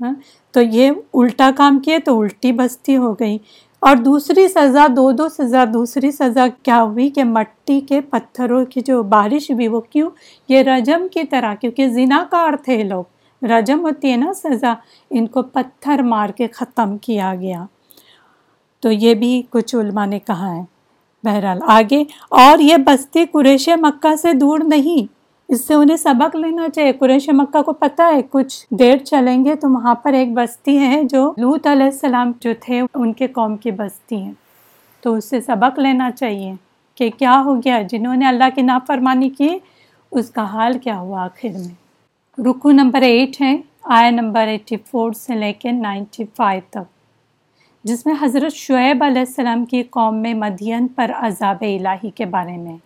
ہاں؟ تو یہ الٹا کام کیے تو الٹی بستی ہو گئی۔ اور دوسری سزا، دو دو سزا، دوسری سزا کیا ہوئی کہ مٹی کے پتھروں کی جو بارش بھی وہ کیوں؟ یہ رجم کی طرح، کیونکہ زنا کار تھے لوگ۔ رجم ہوتی ہے نا سزا، ان کو پتھر مار کے ختم کیا گیا۔ تو یہ بھی کچھ علماء نے کہا ہے۔ بہرحال آگے، اور یہ بستی قریش مکہ سے دور نہیں اس سے انہیں سبق لینا چاہیے۔ قریش مکہ کو پتہ ہے، کچھ دیر چلیں گے تو وہاں پر ایک بستی ہے جو لوت علیہ السلام جو تھے، ان کے قوم کی بستی ہیں تو اس سے سبق لینا چاہیے کہ کیا ہو گیا۔ جنہوں نے اللہ کی نافرمانی کی، اس کا حال کیا ہوا آخر میں۔ رکو نمبر ایٹ ہے آیا نمبر ایٹی فور سے لے کے نائنٹی فائیو تک۔ جس میں حضرت شعیب علیہ السلام کی قوم میں مدین پر عذاب الہی کے بارے میں۔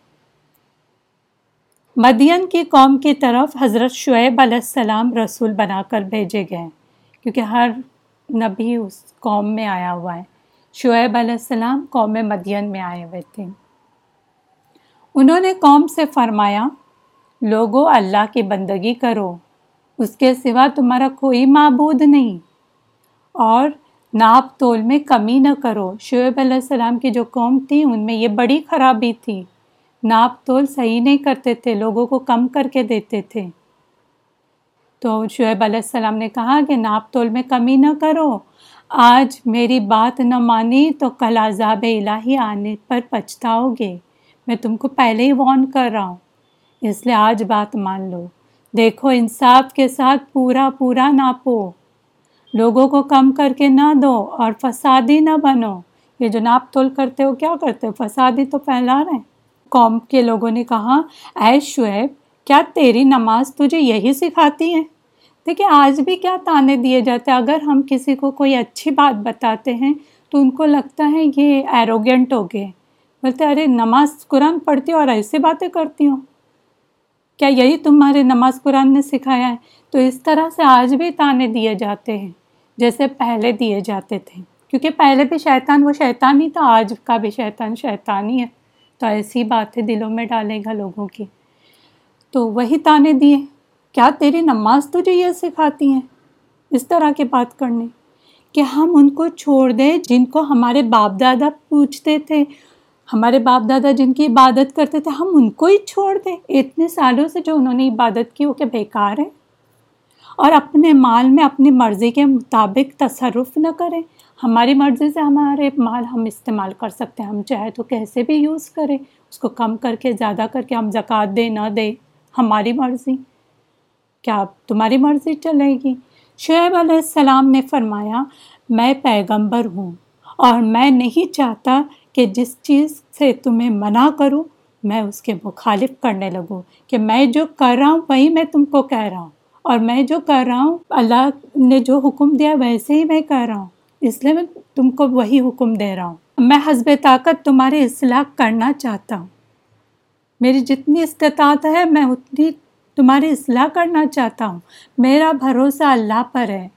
مدین کی قوم کی طرف حضرت شعیب علیہ السلام رسول بنا کر بھیجے گئے کیونکہ ہر نبی اس قوم میں آیا ہوا ہے۔ شعیب علیہ السلام قوم مدین میں آئے ہوئے تھے۔ انہوں نے قوم سے فرمایا، لوگو، اللہ کی بندگی کرو، اس کے سوا تمہارا کوئی معبود نہیں۔ اور ناپ تول میں کمی نہ کرو۔ شعیب علیہ السلام کی جو قوم تھی، ان میں یہ بڑی خرابی تھی۔ ناپ تول صحیح نہیں کرتے تھے، لوگوں کو کم کر کے دیتے تھے۔ تو شعیب علیہ السلام نے کہا کہ ناپ تول میں کمی نہ کرو۔ آج میری بات نہ مانی تو کل عذاب الہی آنے پر پچھتاؤ گے۔ میں تم کو پہلے ہی وارن کر رہا ہوں۔ اس لیے آج بات مان لو۔ دیکھو، انصاف کے ساتھ پورا پورا ناپو۔ لوگوں کو کم کر کے نہ دو اور فسادی نہ بنو۔ یہ جو ناپ تول کرتے ہو، کیا کرتے ہو؟ فسادی تو پھیلا رہے ہیں۔ قوم کے لوگوں نے کہا، اے شعیب، کیا تیری نماز تجھے یہی سکھاتی ہے؟ دیکھیں آج بھی کیا تانے دیے جاتے ہیں؟ اگر ہم کسی کو کوئی اچھی بات بتاتے ہیں، تو ان کو لگتا ہے یہ ایروگینٹ ہو گئے۔ بولتے، ارے، نماز قرآن پڑھتی ہو اور ایسی باتیں کرتی ہوں کیا یہی تمہارے نماز قرآن نے سکھایا ہے؟ تو اس طرح سے آج بھی تانے دیے جاتے ہیں، جیسے پہلے دیے جاتے تھے۔ کیونکہ پہلے بھی شیطان، وہ شیطان ہی تھا، آج کا بھی شیطان شیطان ہی ہے۔ تو ایسی باتیں دلوں میں ڈالے گا لوگوں کی۔ تو وہی تانے دیے۔ کیا تیری نماز تجھے یہ سکھاتی ہیں اس طرح کی بات کرنے؟ کہ ہم ان کو چھوڑ دیں جن کو ہمارے باپ دادا پوچھتے تھے، ہمارے باپ دادا جن کی عبادت کرتے تھے، ہم ان کو ہی چھوڑ دیں۔ اتنے سالوں سے جو انہوں نے عبادت کی وہ کہ بیکار ہے اور اپنے مال میں، اپنی مرضی کے مطابق تصرف نہ کریں۔ ہماری مرضی سے ہمارے مال ہم استعمال کر سکتے ہیں، ہم چاہے تو کیسے بھی یوز کریں، اس کو کم کر کے، زیادہ کر کے، ہم زکوٰۃ دیں، نہ دیں، ہماری مرضی۔ کیا تمہاری مرضی چلے گی؟ شعیب علیہ السلام نے فرمایا، میں پیغمبر ہوں اور میں نہیں چاہتا کہ جس چیز سے تمہیں منع کروں، میں اس کے مخالف کرنے لگوں کہ میں جو کر رہا ہوں، وہی میں تم کو کہہ رہا ہوں اور میں جو کر رہا ہوں، اللہ نے جو حکم دیا، ویسے ہی میں کر رہا ہوں۔ اس لیے میں تم کو وہی حکم دے رہا ہوں۔ میں حسب طاقت تمہاری اصلاح کرنا چاہتا ہوں۔ میری جتنی استطاعت ہے، میں اتنی تمہاری اصلاح کرنا چاہتا ہوں۔ میرا بھروسہ اللہ پر ہے۔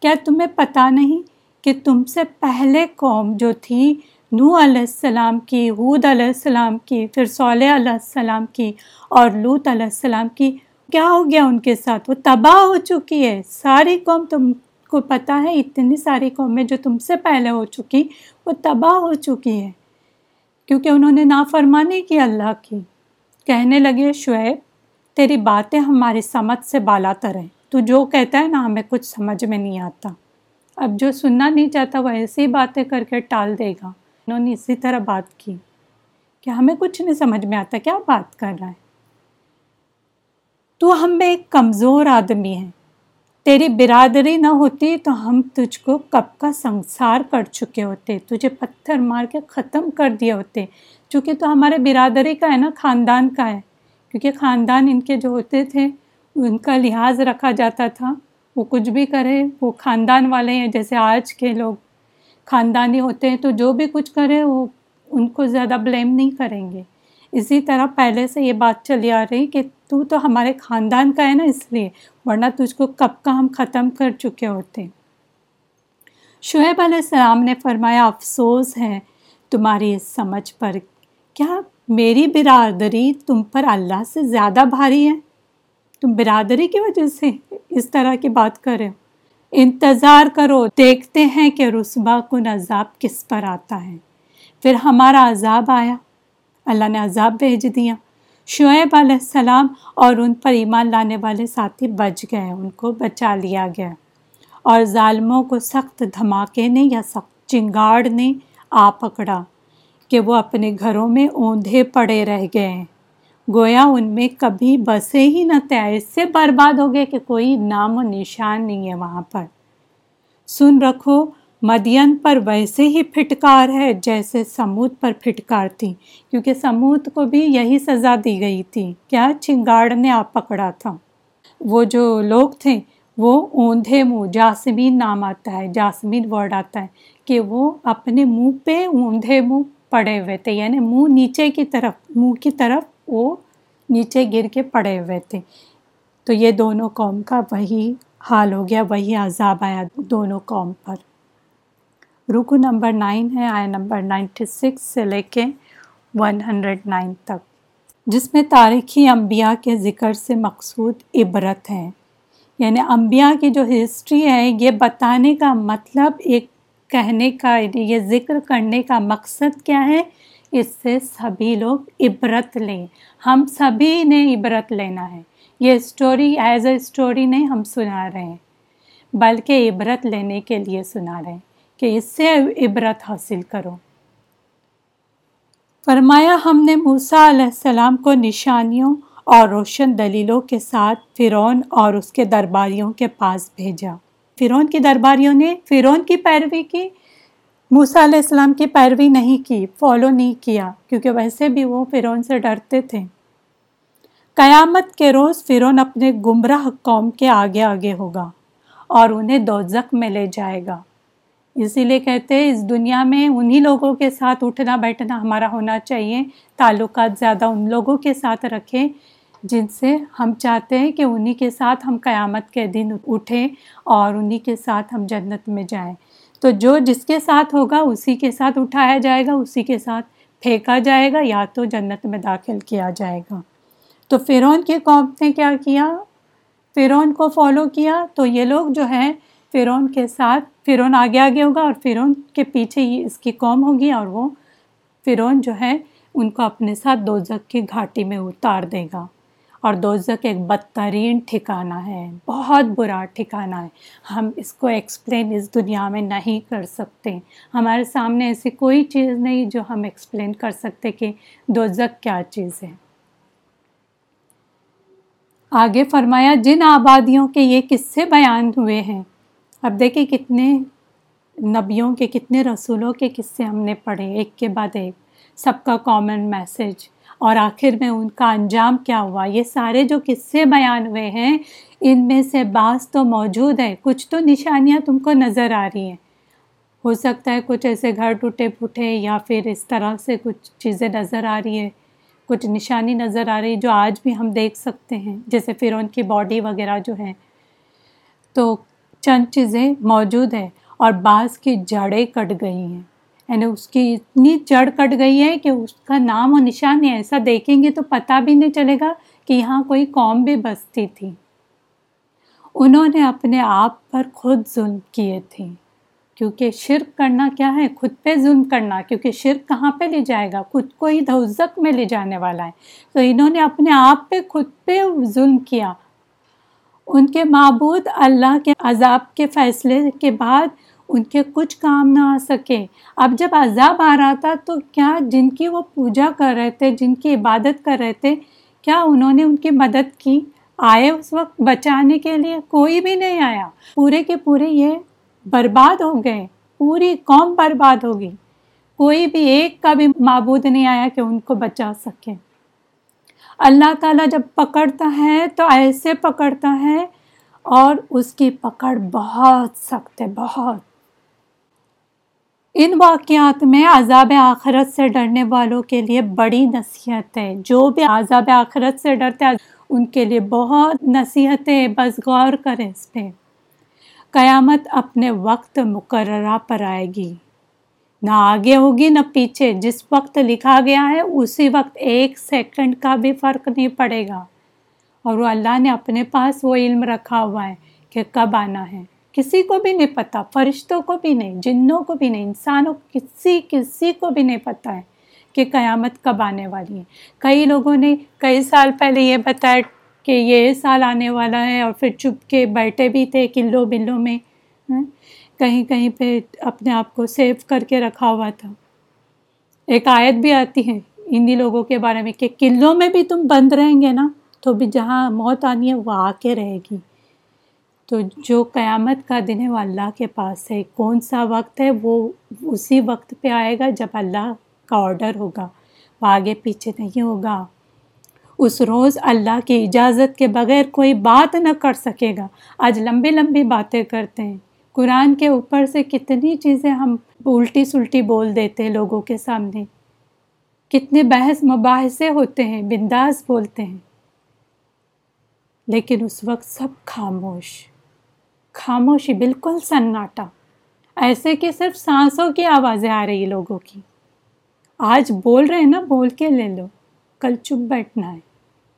کیا تمہیں پتہ نہیں کہ تم سے پہلے قوم جو تھی نو علیہ السلام کی حود علیہ السلام کی، پھر صالح علیہ السلام کی اور لوت علیہ السلام کی، کیا ہو گیا ان کے ساتھ؟ وہ تباہ ہو چکی ہے۔ ساری قوم تم کو پتہ ہے اتنی ساری قومیں جو تم سے پہلے ہو چکی، وہ تباہ ہو چکی ہے کیونکہ انہوں نے نافرمانی کی اللہ کی۔ کہنے لگے، شعیب، تیری باتیں ہماری سمجھ سے بالا تر ہیں۔ تو جو کہتا ہے نا، ہمیں کچھ سمجھ میں نہیں آتا۔ اب جو سننا نہیں چاہتا، وہ ایسی باتیں کر کے ٹال دے گا۔ انہوں نے اسی طرح بات کی۔ کہ ہمیں کچھ نہیں سمجھ میں آتا؟ کیا بات کر رہا ہے؟ تو ہم میں ایک کمزور آدمی ہے تیری برادری نہ ہوتی تو ہم تجھ کو کب کا سنسار کر چکے ہوتے، تجھے پتھر مار کے ختم کر دیے ہوتے۔ چونکہ تو ہمارے برادری کا ہے نا، خاندان کا ہے۔ کیونکہ خاندان ان کے جو ہوتے تھے، ان کا لحاظ رکھا جاتا تھا۔ وہ کچھ بھی کرے، وہ خاندان والے ہیں، جیسے آج کے لوگ خاندانی ہوتے ہیں، تو جو بھی کچھ کرے، وہ ان کو زیادہ بلیم نہیں کریں گے۔ اسی طرح پہلے سے یہ بات چلی آ رہی کہ تو تو ہمارے خاندان کا ہے نا اس لیے، ورنہ تجھ کو کب کا ہم ختم کر چکے ہوتے۔ شعیب علیہ السلام نے فرمایا، افسوس ہے تمہاری اس سمجھ پر۔ کیا میری برادری تم پر اللہ سے زیادہ بھاری ہے؟ تم برادری کی وجہ سے اس طرح کی بات کرے انتظار کرو، دیکھتے ہیں کہ رسبا کن عذاب کس پر آتا ہے۔ پھر ہمارا عذاب آیا۔ اللہ نے عذاب بھیج دیا۔ شعیب علیہ السلام اور ان پر ایمان لانے والے ساتھی بچ گئے، ان کو بچا لیا گیا۔ اور ظالموں کو سخت دھماکے نے یا سخت چنگاڑ نے آ پکڑا کہ وہ اپنے گھروں میں اوندھے پڑے رہ گئے۔ ہیں گویا ان میں کبھی بسے ہی نہ تھے ایسے برباد ہو گئے کہ کوئی نام و نشان نہیں ہے وہاں پر۔ سن رکھو مدین پر ویسے ہی پھٹکار ہے جیسے سمود پر پھٹکار تھی، کیونکہ سمود کو بھی یہی سزا دی گئی تھی۔ کیا چنگاڑ نے آپ پکڑا تھا؟ وہ جو لوگ تھے، وہ اوندھے منہ، جاسمین نام آتا ہے، جاسمین ورڈ آتا ہے کہ وہ اپنے منہ پہ اوندھے منہ پڑے ہوئے تھے۔ یعنی منہ نیچے کی طرف، منہ کی طرف وہ نیچے گر کے پڑے ہوئے تھے۔ تو یہ دونوں قوم کا وہی حال ہو گیا، وہی عذاب آیا دونوں قوم پر۔ رکو نمبر نائن ہے، آیا نمبر نائنٹی سکس سے لے کے ون ہنڈریڈ نائن تک۔ جس میں تاریخی انبیاء کے ذکر سے مقصود عبرت ہے۔ یعنی انبیاء کی جو ہسٹری ہے، یہ بتانے کا مطلب ایک کہنے کا یعنی یہ ذکر کرنے کا مقصد کیا ہے؟ اس سے سبھی لوگ عبرت لیں۔ ہم سبھی نے عبرت لینا ہے۔ یہ اسٹوری ایز اے اسٹوری نہیں، ہم سنا رہے ہیں۔ بلکہ عبرت لینے کے لیے سنا رہے ہیں۔ کہ اس سے عبرت حاصل کرو۔ فرمایا، ہم نے موسیٰ علیہ السلام کو نشانیوں اور روشن دلیلوں کے ساتھ فرعون اور اس کے درباریوں کے پاس بھیجا۔ فرعون کی درباریوں نے فرعون کی پیروی کی، موسیٰ علیہ السلام کی پیروی نہیں کی، فالو نہیں کیا، کیونکہ ویسے بھی وہ فرعون سے ڈرتے تھے۔ قیامت کے روز فرعون اپنے گمراہ قوم کے آگے آگے ہوگا اور انہیں دوزخ میں لے جائے گا۔ اسی لیے کہتے ہیں اس دنیا میں انہی لوگوں کے ساتھ اٹھنا بیٹھنا ہمارا ہونا چاہیے، تعلقات زیادہ ان لوگوں کے ساتھ رکھیں جن سے ہم چاہتے ہیں کہ انہی کے ساتھ ہم قیامت کے دن اٹھیں اور انہی کے ساتھ ہم جنت میں جائیں۔ تو جو جس کے ساتھ ہوگا اسی کے ساتھ اٹھایا جائے گا، اسی کے ساتھ پھینکا جائے گا، یا تو جنت میں داخل کیا جائے گا۔ تو فرعون کی قوم نے کیا کیا؟ فرعون کو فالو کیا۔ تو یہ لوگ جو ہیں فرعون کے ساتھ، فرعون آگے آگے ہوگا اور فرعون کے پیچھے ہی اس کی قوم ہوگی اور وہ فرعون جو ہے، ان کو اپنے ساتھ دوزک کی گھاٹی میں اتار دے گا۔ اور دوزک ایک بدترین ٹھکانہ ہے، بہت برا ٹھکانہ ہے۔ ہم اس کو ایکسپلین اس دنیا میں نہیں کر سکتے۔ ہمارے سامنے ایسی کوئی چیز نہیں جو ہم ایکسپلین کر سکتے کہ دوزک کیا چیز ہے۔ آگے فرمایا، جن آبادیوں کے یہ قصے بیان ہوئے ہیں اب دیکھیں کتنے نبیوں کے، کتنے رسولوں کے قصے ہم نے پڑھے، ایک کے بعد ایک۔ سب کا کامن میسج اور آخر میں ان کا انجام کیا ہوا؟ یہ سارے جو قصے بیان ہوئے ہیں، ان میں سے بعض تو موجود ہے کچھ تو نشانیاں تم کو نظر آ رہی ہیں۔ ہو سکتا ہے کچھ ایسے گھر ٹوٹے پھوٹے یا پھر اس طرح سے کچھ چیزیں نظر آ رہی ہے کچھ نشانی نظر آ رہی جو آج بھی ہم دیکھ سکتے ہیں۔ جیسے پھر ان کی باڈی وغیرہ جو ہے۔ تو چند چیزیں موجود ہیں اور بعض کی جڑیں کٹ گئی ہیں۔ یعنی اس کی اتنی جڑ کٹ گئی ہے کہ اس کا نام و نشان ایسا دیکھیں گے تو پتہ بھی نہیں چلے گا کہ یہاں کوئی قوم بھی بستی تھی۔ انہوں نے اپنے آپ پر خود ظلم کیے تھے۔ کیونکہ شرک کرنا کیا ہے؟ خود پہ ظلم کرنا۔ کیونکہ شرک کہاں پہ لے جائے گا؟ خود کو ہی دھوزک میں لے جانے والا ہے۔ تو انہوں نے اپنے آپ پہ خود پہ ظلم کیا۔ ان کے معبود اللہ کے عذاب کے فیصلے کے بعد ان کے کچھ کام نہ آ سکے۔ اب جب عذاب آ رہا تھا تو کیا جن کی وہ پوجا کر رہے تھے، جن کی عبادت کر رہے تھے، کیا انہوں نے ان کی مدد کی؟ آئے اس وقت بچانے کے لیے کوئی بھی نہیں آیا۔ پورے کے پورے یہ برباد ہو گئے۔ پوری قوم برباد ہوگی۔ کوئی بھی ایک کا بھی معبود نہیں آیا کہ ان کو بچا سکے۔ اللہ تعالیٰ جب پکڑتا ہے تو ایسے پکڑتا ہے اور اس کی پکڑ بہت سخت ہے، بہت۔ ان واقعات میں عذاب آخرت سے ڈرنے والوں کے لیے بڑی نصیحت ہے۔ جو بھی عذاب آخرت سے ڈرتے ہیں ان کے لیے بہت نصیحتیں بس غور کریں اس پہ۔ قیامت اپنے وقت مقررہ پر آئے گی۔ نہ آگے ہوگی نہ پیچھے۔ جس وقت لکھا گیا ہے، اسی وقت ایک سیکنڈ کا بھی فرق نہیں پڑے گا۔ اور وہ اللہ نے اپنے پاس وہ علم رکھا ہوا ہے کہ کب آنا ہے۔ کسی کو بھی نہیں پتہ فرشتوں کو بھی نہیں، جنوں کو بھی نہیں، انسانوں، کسی کسی کو بھی نہیں پتہ ہے کہ قیامت کب آنے والی ہے۔ کئی لوگوں نے کئی سال پہلے یہ بتایا کہ یہ سال آنے والا ہے اور پھر چپ کے بیٹھے بھی تھے، کلو بلوں میں۔ کہیں کہیں پہ اپنے آپ کو سیو کر کے رکھا ہوا تھا۔ ایک آیت بھی آتی ہے، انہی لوگوں کے بارے میں کہ قلعوں میں بھی تم بند رہیں گے نا، تو بھی جہاں موت آنی ہے وہ آ کے رہے گی۔ تو جو قیامت کا دن ہے وہ اللہ کے پاس ہے۔ کون سا وقت ہے وہ اسی وقت پہ آئے گا جب اللہ کا آڈر ہوگا، وہ آگے پیچھے نہیں ہوگا۔ اس روز اللہ کی اجازت کے بغیر کوئی بات نہ کر سکے گا۔ آج لمبی لمبی باتیں کرتے ہیں۔ قرآن کے اوپر سے کتنی چیزیں ہم الٹی سلٹی بول دیتے لوگوں کے سامنے۔ کتنے بحث مباحثے ہوتے ہیں، بنداز بولتے ہیں۔ لیکن اس وقت سب خاموش۔ خاموشی بالکل سناٹا۔ ایسے کہ صرف سانسوں کی آوازیں آ رہی لوگوں کی۔ آج بول رہے ہیں نا، بول کے لے لو۔ کل چپ بیٹھنا ہے۔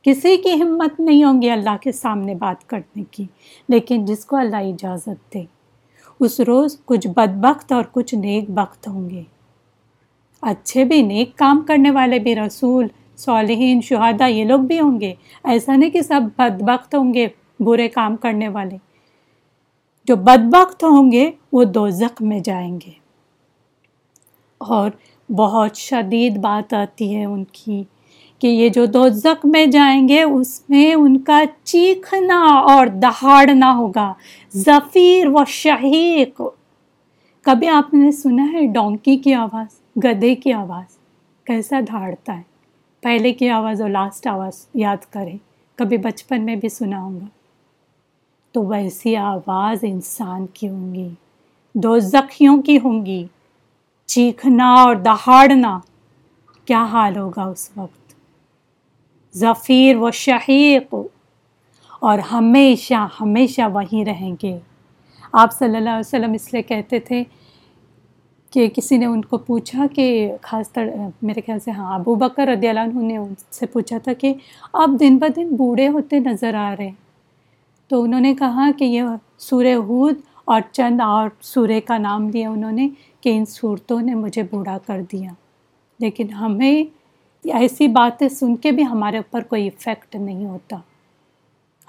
کسی کی ہمت نہیں ہوں گی اللہ کے سامنے بات کرنے کی۔ لیکن جس کو اللہ اجازت دے۔ اس روز کچھ بدبخت اور کچھ نیک بخت ہوں گے۔ اچھے بھی نیک کام کرنے والے بھی رسول، صالحین شہادہ یہ لوگ بھی ہوں گے۔ ایسا نہیں کہ سب بدبخت ہوں گے، برے کام کرنے والے۔ جو بدبخت ہوں گے، وہ دو زخم میں جائیں گے۔ اور بہت شدید بات آتی ہے ان کی۔ کہ یہ جو دو میں جائیں گے، اس میں ان کا چیخنا اور دہاڑنا ہوگا۔ ظفیر و شہیق۔ کبھی آپ نے سنا ہے ڈونکی کی آواز، گدے کی آواز؟ کیسا دھاڑتا ہے۔ پہلے کی آواز اور لاسٹ آواز یاد کرے کبھی بچپن میں بھی سنا ہوں گا۔ تو ویسی آواز انسان کی ہوں گی۔ دو زخیوں کی ہوں گی۔ چیخنا اور دہاڑنا۔ کیا حال ہوگا اس وقت؟ ظفیر و شہیق اور ہمیشہ ہمیشہ وہیں رہیں گے۔ آپ صلی اللہ علیہ وسلم اس لیے کہتے تھے کہ کسی نے ان کو پوچھا کہ خاص طر میرے خیال سے ہاں ابو بکر رضی اللہ عنہ نے ان سے پوچھا تھا کہ اب دن بہ دن بوڑھے ہوتے نظر آ رہے تو انہوں نے کہا کہ یہ سورہ ہود اور چند اور سورہ کا نام لیا انہوں نے کہ ان صورتوں نے مجھے بوڑھا کر دیا۔ لیکن ہمیں ایسی باتیں سن کے بھی ہمارے اوپر کوئی افیکٹ نہیں ہوتا۔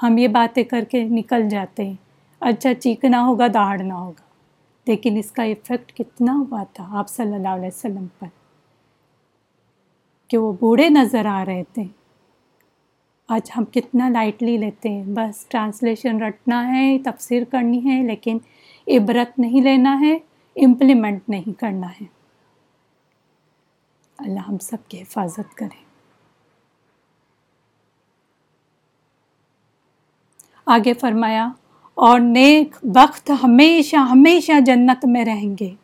ہم یہ باتیں کر کے نکل جاتے ہیں۔ اچھا چیکنا ہوگا دہاڑنا ہوگا۔ لیکن اس کا افیکٹ کتنا ہوا تھا آپ صلی اللہ علیہ وسلم پر؟ کہ وہ بوڑھے نظر آ رہے تھے۔ آج ہم کتنا لائٹلی لیتے ہیں۔ بس ٹرانسلیشن رٹنا ہے، تفسیر کرنی ہے، لیکن عبرت نہیں لینا ہے امپلیمنٹ نہیں کرنا ہے۔ اللہ ہم سب کی حفاظت کریں آگے فرمایا، اور نیک وقت ہمیشہ ہمیشہ جنت میں رہیں گے۔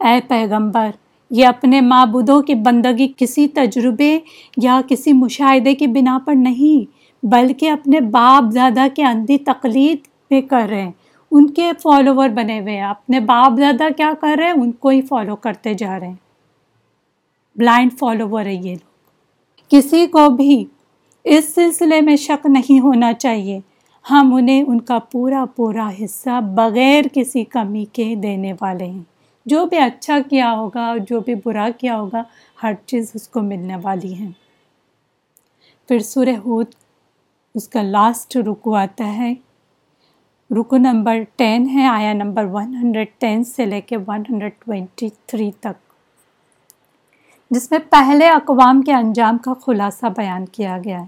اے پیغمبر، یہ اپنے معبودوں کی بندگی کسی تجربے یا کسی مشاہدے کی بنا پر نہیں، بلکہ اپنے باپ زیادہ کے اندھی تقلید پہ کر رہے ہیں۔ ان کے فالوور بنے ہوئے ہیں۔ اپنے باپ زیادہ کیا کر رہے ہیں؟ ان کو ہی فالو کرتے جا رہے ہیں۔ بلائنڈ فالوور ہے یہ لوگ۔ کسی کو بھی اس سلسلے میں شک نہیں ہونا چاہیے۔ ہم انہیں ان کا پورا پورا حصہ بغیر کسی کمی کے دینے والے ہیں۔ جو بھی اچھا کیا ہوگا جو بھی برا کیا ہوگا، ہر چیز اس کو ملنے والی ہے۔ پھر سورہ ہود اس کا لاسٹ رکو آتا ہے۔ رکو نمبر ٹین ہے آیا نمبر ون ہنڈریڈ ٹین سے لے کے ون ہنڈریڈ ٹوینٹی تھری تک۔ جس میں پہلے اقوام کے انجام کا خلاصہ بیان کیا گیا ہے۔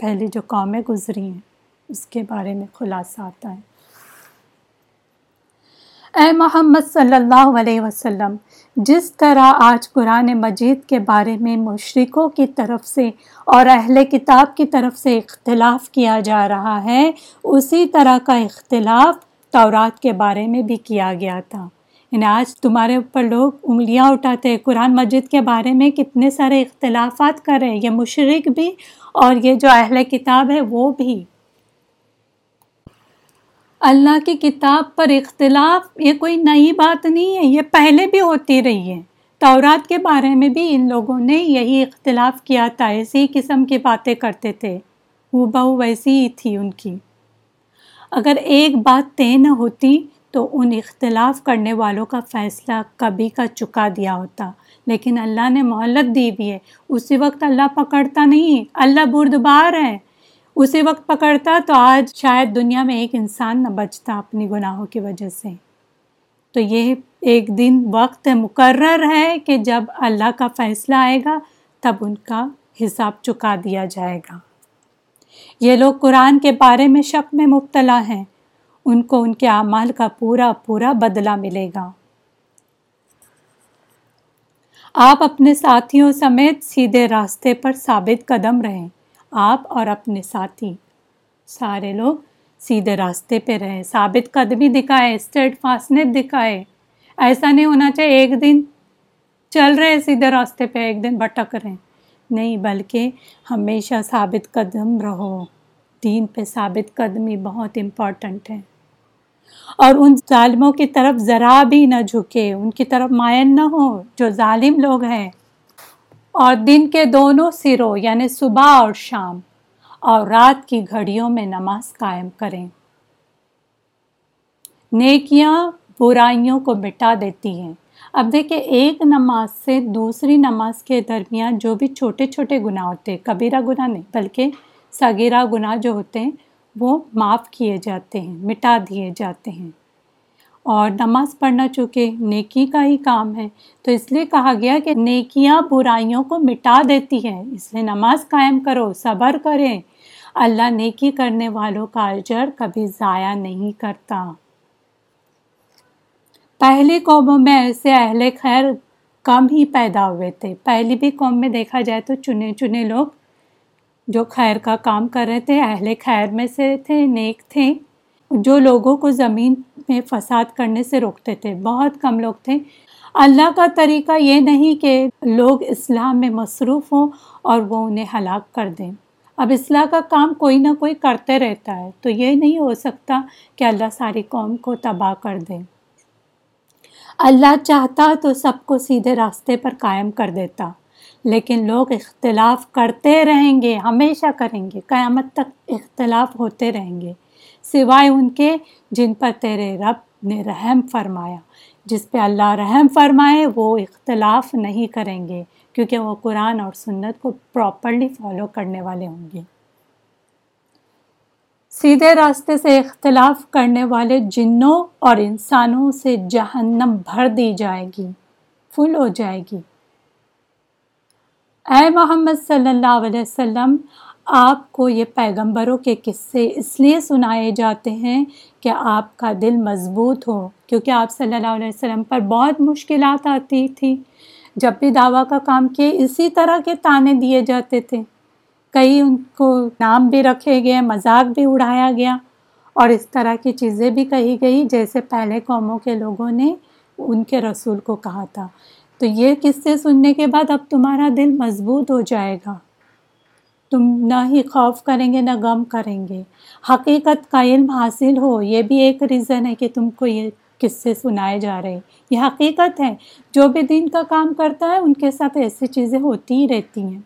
پہلی جو قومیں گزری ہیں، اس کے بارے میں خلاصہ آتا ہے اے محمد صلی اللہ علیہ وسلم، جس طرح آج قرآن مجید کے بارے میں مشرقوں کی طرف سے اور اہل کتاب کی طرف سے اختلاف کیا جا رہا ہے، اسی طرح کا اختلاف تورات کے بارے میں بھی کیا گیا تھا۔ یعنی آج تمہارے اوپر لوگ انگلیاں اٹھاتے قرآن مجید کے بارے میں کتنے سارے اختلافات کر رہے ہیں، یہ مشرق بھی اور یہ جو اہل کتاب ہے وہ بھی۔ اللہ کی کتاب پر اختلاف، یہ کوئی نئی بات نہیں ہے، یہ پہلے بھی ہوتی رہی ہے۔ تورات کے بارے میں بھی ان لوگوں نے یہی اختلاف کیا تھا ایسی قسم کی باتیں کرتے تھے۔ وہ بہو ویسی ہی تھی ان کی۔ اگر ایک بات طے نہ ہوتی تو ان اختلاف کرنے والوں کا فیصلہ کبھی کا چکا دیا ہوتا۔ لیکن اللہ نے مہلت دی بھی ہے۔ اسی وقت اللہ پکڑتا نہیں۔ اللہ بردبار ہے۔ اسی وقت پکڑتا تو آج شاید دنیا میں ایک انسان نہ بچتا اپنی گناہوں کی وجہ سے۔ تو یہ ایک دن وقت مقرر ہے کہ جب اللہ کا فیصلہ آئے گا، تب ان کا حساب چکا دیا جائے گا۔ یہ لوگ قرآن کے بارے میں شک میں مبتلا ہیں۔ ان کو ان کے اعمال کا پورا پورا بدلہ ملے گا۔ آپ اپنے ساتھیوں سمیت سیدھے راستے پر ثابت قدم رہیں۔ آپ اور اپنے ساتھی۔ سارے لوگ سیدھے راستے پہ رہیں۔ ثابت قدمی دکھائے اسٹیٹ فاسنیت دکھائے۔ ایسا نہیں ہونا چاہیے ایک دن چل رہے، سیدھے راستے پہ ایک دن بھٹک رہے نہیں، بلکہ ہمیشہ ثابت قدم رہو۔ دین پہ ثابت قدمی بہت امپورٹنٹ ہے۔ اور ان ظالموں کی طرف ذرا بھی نہ جھکے، ان کی طرف مائن نہ ہو، جو ظالم لوگ ہیں۔ اور دن کے دونوں سروں یعنی صبح اور شام، اور رات کی گھڑیوں میں نماز قائم کریں۔ نیکیاں برائیوں کو مٹا دیتی ہیں۔ اب دیکھیں، ایک نماز سے دوسری نماز کے درمیان جو بھی چھوٹے چھوٹے گناہ ہوتے ہیں کبیرہ گناہ نہیں، بلکہ سگیرہ گناہ جو ہوتے ہیں وہ معاف کیے جاتے ہیں، مٹا دیے جاتے ہیں۔ اور نماز پڑھنا چونکہ نیکی کا ہی کام ہے، تو اس لیے کہا گیا کہ نیکیاں برائیوں کو مٹا دیتی ہیں۔ اس لیے نماز قائم کرو، صبر کریں۔ اللہ نیکی کرنے والوں کا اجر کبھی ضائع نہیں کرتا۔ پہلی قوموں میں ایسے اہل خیر کم ہی پیدا ہوئے تھے۔ پہلی بھی قوم میں دیکھا جائے تو چنے چنے لوگ جو خیر کا کام کر رہے تھے، اہل خیر میں سے تھے، نیک تھے، جو لوگوں کو زمین میں فساد کرنے سے روکتے تھے۔ بہت کم لوگ تھے۔ اللہ کا طریقہ یہ نہیں کہ لوگ اسلام میں مصروف ہوں اور وہ انہیں ہلاک کر دیں۔ اب اصلاح کا کام کوئی نہ کوئی کرتے رہتا ہے۔ تو یہ نہیں ہو سکتا کہ اللہ ساری قوم کو تباہ کر دے۔ اللہ چاہتا تو سب کو سیدھے راستے پر قائم کر دیتا۔ لیکن لوگ اختلاف کرتے رہیں گے، ہمیشہ کریں گے، قیامت تک اختلاف ہوتے رہیں گے۔ سوائے ان کے جن پر تیرے رب نے رحم فرمایا۔ جس پہ اللہ رحم فرمائے، وہ اختلاف نہیں کریں گے، کیونکہ وہ قرآن اور سنت کو پراپرلی فالو کرنے والے ہوں گے۔ سیدھے راستے سے اختلاف کرنے والے جنوں اور انسانوں سے جہنم بھر دی جائے گی، فل ہو جائے گی۔ اے محمد صلی اللہ علیہ وسلم، آپ کو یہ پیغمبروں کے قصے اس لیے سنائے جاتے ہیں کہ آپ کا دل مضبوط ہو، کیونکہ آپ صلی اللہ علیہ وسلم پر بہت مشکلات آتی تھی۔ جب بھی دعویٰ کا کام کیے، اسی طرح کے تانے دیے جاتے تھے۔ کئی ان کو نام بھی رکھے گئے، مذاق بھی اڑایا گیا اور اس طرح کی چیزیں بھی کہی گئی، جیسے پہلے قوموں کے لوگوں نے ان کے رسول کو کہا تھا۔ تو یہ قصے سننے کے بعد اب تمہارا دل مضبوط ہو جائے گا؟ تم نہ ہی خوف کریں گے، نہ غم کریں گے۔ حقیقت کا علم حاصل ہو، یہ بھی ایک ریزن ہے کہ تم کو یہ قصے سنائے جا رہے یہ حقیقت ہے، جو بھی دین کا کام کرتا ہے، ان کے ساتھ ایسی چیزیں ہوتی ہی رہتی ہیں۔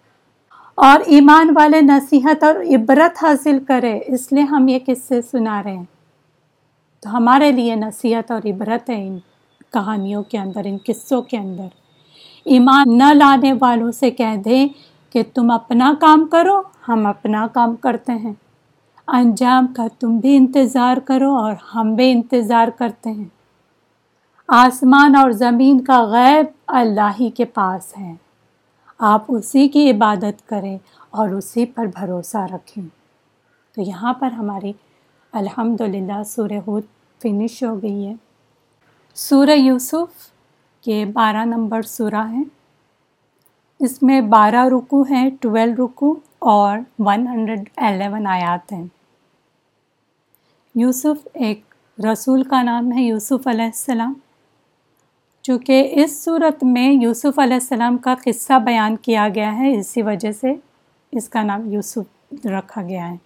اور ایمان والے نصیحت اور عبرت حاصل کرے، اس لیے ہم یہ قصے سنا رہے ہیں۔ تو ہمارے لیے نصیحت اور عبرت ہے ان کہانیوں کے اندر، ان قصوں کے اندر۔ ایمان نہ لانے والوں سے کہہ دیں کہ تم اپنا کام کرو، ہم اپنا کام کرتے ہیں۔ انجام کا تم بھی انتظار کرو اور ہم بھی انتظار کرتے ہیں۔ آسمان اور زمین کا غیب اللہ ہی کے پاس ہے۔ آپ اسی کی عبادت کریں اور اسی پر بھروسہ رکھیں۔ تو یہاں پر ہماری الحمد للہ سورہ ہود فنش ہو گئی ہے۔ سورہ یوسف کے بارہ نمبر سورہ ہیں اس میں بارہ رکو ہیں، ٹویلو رکو اور ون ہنڈریڈ الیون آیات ہیں۔ یوسف ایک رسول کا نام ہے، یوسف علیہ السلام۔ چونکہ اس صورت میں یوسف علیہ السلام کا قصہ بیان کیا گیا ہے، اسی وجہ سے اس کا نام یوسف رکھا گیا ہے۔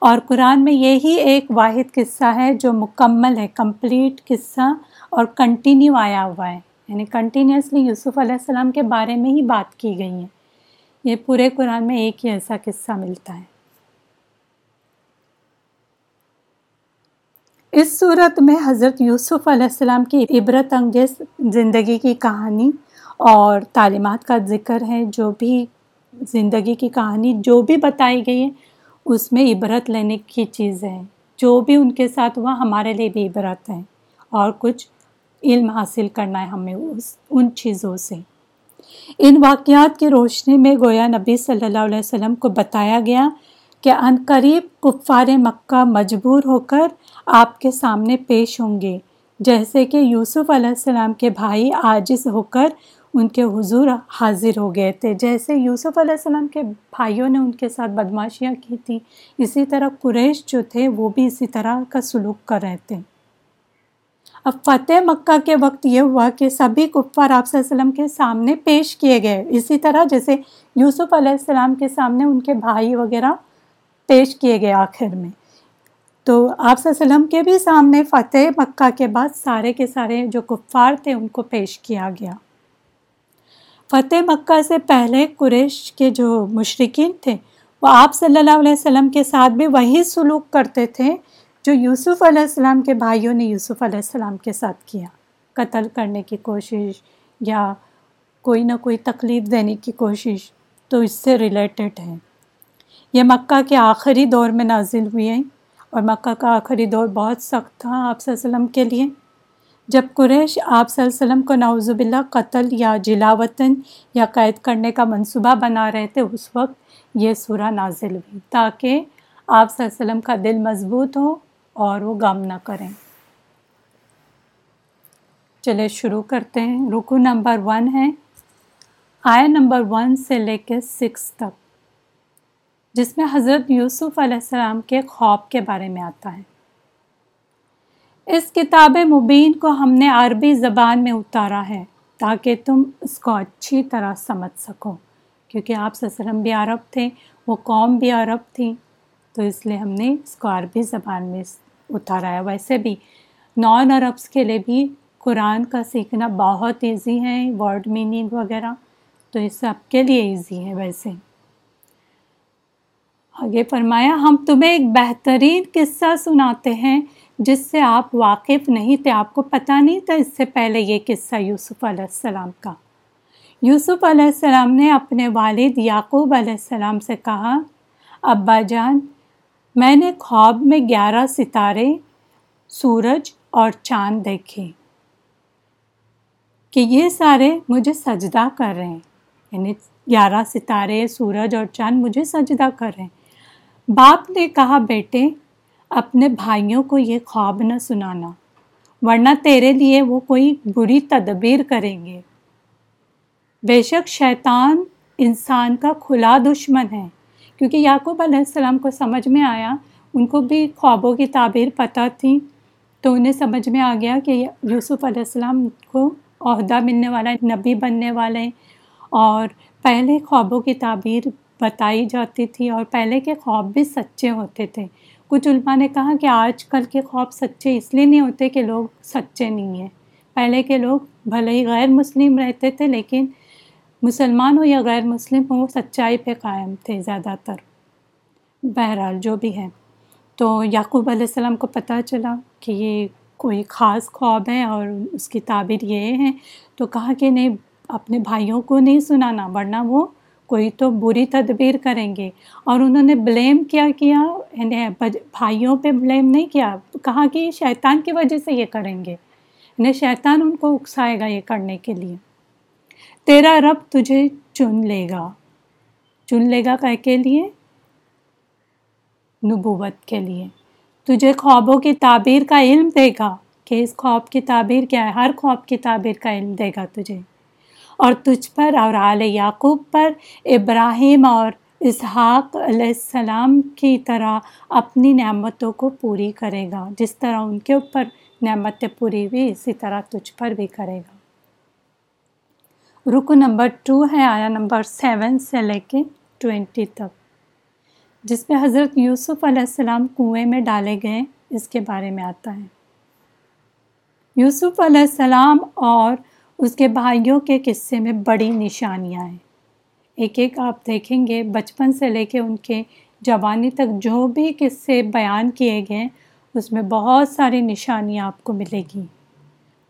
اور قرآن میں یہی ایک واحد قصہ ہے جو مکمل ہے، کمپلیٹ قصہ اور کنٹینیو آیا ہوا ہے۔ یعنی کنٹینیوسلی یوسف علیہ السلام کے بارے میں ہی بات کی گئی ہے یہ پورے قرآن میں ایک ہی ایسا قصہ ملتا ہے۔ اس صورت میں حضرت یوسف علیہ السلام کی عبرت انگیز زندگی کی کہانی اور تعلیمات کا ذکر ہے، جو بھی زندگی کی کہانی جو بھی بتائی گئی ہے، اس میں عبرت لینے کی چیز ہے جو بھی ان کے ساتھ ہوا، ہمارے لیے بھی عبرت ہے اور کچھ علم حاصل کرنا ہے ہمیں اس، ان چیزوں سے۔ ان واقعات کی روشنی میں گویا نبی صلی اللہ علیہ وسلم کو بتایا گیا کہ ان قریب کفار مکہ مجبور ہو کر آپ کے سامنے پیش ہوں گے، جیسے کہ یوسف علیہ السلام کے بھائی عاجز ہو کر ان کے حضور حاضر ہو گئے تھے۔ جیسے یوسف علیہ السلام کے بھائیوں نے ان کے ساتھ بدماشیاں کی تھیں، اسی طرح قریش جو تھے وہ بھی اسی طرح کا سلوک کر رہے تھے۔ اب فتح مکہ کے وقت یہ ہوا کہ سبھی کفار آپ صلی اللہ علیہ وسلم کے سامنے پیش کیے گئے۔ اسی طرح جیسے یوسف علیہ السلام کے سامنے ان کے بھائی وغیرہ پیش کیے گئے آخر میں۔ تو آپ صلی اللہ علیہ وسلم کے بھی سامنے فتح مکہ کے بعد سارے کے سارے جو کفار تھے ان کو پیش کیا گیا۔ فتح مکہ سے پہلے قریش کے جو مشرقین تھے وہ آپ صلی اللہ علیہ وسلم کے ساتھ بھی وہی سلوک کرتے تھے۔ جو یوسف علیہ السلام کے بھائیوں نے یوسف علیہ السلام کے ساتھ کیا، قتل کرنے کی کوشش یا کوئی نہ کوئی تکلیف دینے کی کوشش تو اس سے ریلیٹڈ ہے یہ مکہ کے آخری دور میں نازل ہوئی ہیں اور مکہ کا آخری دور بہت سخت تھا آپ صلی اللہ علیہ وسلم کے لیے۔ جب قریش آپ صلی اللہ علیہ وسلم کو نعوذ باللہ قتل یا جلاوطن یا قید کرنے کا منصوبہ بنا رہے تھے، اس وقت یہ سورہ نازل ہوئی تاکہ آپ صلی اللہ علیہ وسلم کا دل مضبوط ہو اور وہ غم نہ کریں۔ چلے شروع کرتے ہیں۔ رکو نمبر ون ہے۔ آیا نمبر ون سے لے کے سکس تک۔ جس میں حضرت یوسف علیہ السلام کے خواب کے بارے میں آتا ہے۔ اس کتاب مبین کو ہم نے عربی زبان میں اتارا ہے تاکہ تم اس کو اچھی طرح سمجھ سکو۔ کیونکہ آپ سسرم بھی عرب تھے، وہ قوم بھی عرب تھی تو اس لیے ہم نے اس کو عربی زبان میں اتارا ہے۔ ویسے بھی نان عربس کے لیے بھی قرآن کا سیکھنا بہت ایزی ہے ورڈ میننگ وغیرہ، تو یہ سب کے لیے ایزی ہے ویسے۔ آگے فرمایا، ہم تمہیں ایک بہترین قصہ سناتے ہیں جس سے آپ واقف نہیں تھے۔ آپ کو پتہ نہیں تھا اس سے پہلے یہ قصہ یوسف علیہ السلام کا۔ یوسف علیہ السلام نے اپنے والد یعقوب علیہ السلام سے کہا، ابا جان میں نے خواب میں گیارہ ستارے، سورج اور چاند دیکھے۔ کہ یہ سارے مجھے سجدہ کر رہے ہیں۔ یعنی گیارہ ستارے، سورج اور چاند مجھے سجدہ کر رہے ہیں۔ باپ نے کہا، بیٹے، اپنے بھائیوں کو یہ خواب نہ سنانا، ورنہ تیرے لیے وہ کوئی بری تدبیر کریں گے۔ بے شک شیطان انسان کا کھلا دشمن ہے۔ کیونکہ یعقوب علیہ السلام کو سمجھ میں آیا، ان کو بھی خوابوں کی تعبیر پتہ تھی۔ تو انہیں سمجھ میں آ گیا کہ یوسف علیہ السلام کو عہدہ ملنے والا ہے نبی بننے والے۔ اور پہلے خوابوں کی تعبیر بتائی جاتی تھی اور پہلے کے خواب بھی سچے ہوتے تھے۔ کچھ علماء نے کہا کہ آج کل کے خواب سچے اس لیے نہیں ہوتے کہ لوگ سچے نہیں ہیں۔ پہلے کے لوگ بھلے ہی غیر مسلم رہتے تھے، لیکن مسلمان ہو یا غیر مسلم ہو، وہ سچائی پہ قائم تھے زیادہ تر۔ بہرحال جو بھی ہے۔ تو یعقوب علیہ السلام کو پتہ چلا کہ یہ کوئی خاص خواب ہے اور اس کی تعبیر یہ ہے۔ تو کہا کہ نہیں، اپنے بھائیوں کو نہیں سنانا، ورنہ وہ کوئی تو بری تدبیر کریں گے۔ اور انہوں نے بلیم کیا کیا؟ یعنی بھائیوں پہ بلیم نہیں کیا۔ کہا کہ شیطان کی وجہ سے یہ کریں گے۔ یعنی شیطان ان کو اکسائے گا یہ کرنے کے لیے۔ تیرا رب تجھے چن لے گا۔ چن لے گا کہ کے لیے؟ نبوت کے لیے۔ تجھے خوابوں کی تعبیر کا علم دے گا۔ کہ اس خواب کی تعبیر کیا ہے؟ ہر خواب کی تعبیر کا علم دے گا تجھے۔ اور تجھ پر اور آل یعقوب پر ابراہیم اور اسحاق علیہ السلام کی طرح اپنی نعمتوں کو پوری کرے گا۔ جس طرح ان کے اوپر نعمتیں پوری ہوئی، اسی طرح تجھ پر بھی کرے گا۔ رکو نمبر ٹو ہے، آیا نمبر سیون سے لے کے ٹوینٹی تک۔ جس میں حضرت یوسف علیہ السلام کنویں میں ڈالے گئے، اس کے بارے میں آتا ہے۔ یوسف علیہ السلام اور اس کے بھائیوں کے قصے میں بڑی نشانیاں ہیں۔ ایک ایک آپ دیکھیں گے، بچپن سے لے کے ان کے جوانی تک جو بھی قصے بیان کیے گئے، اس میں بہت ساری نشانیاں آپ کو ملے گی۔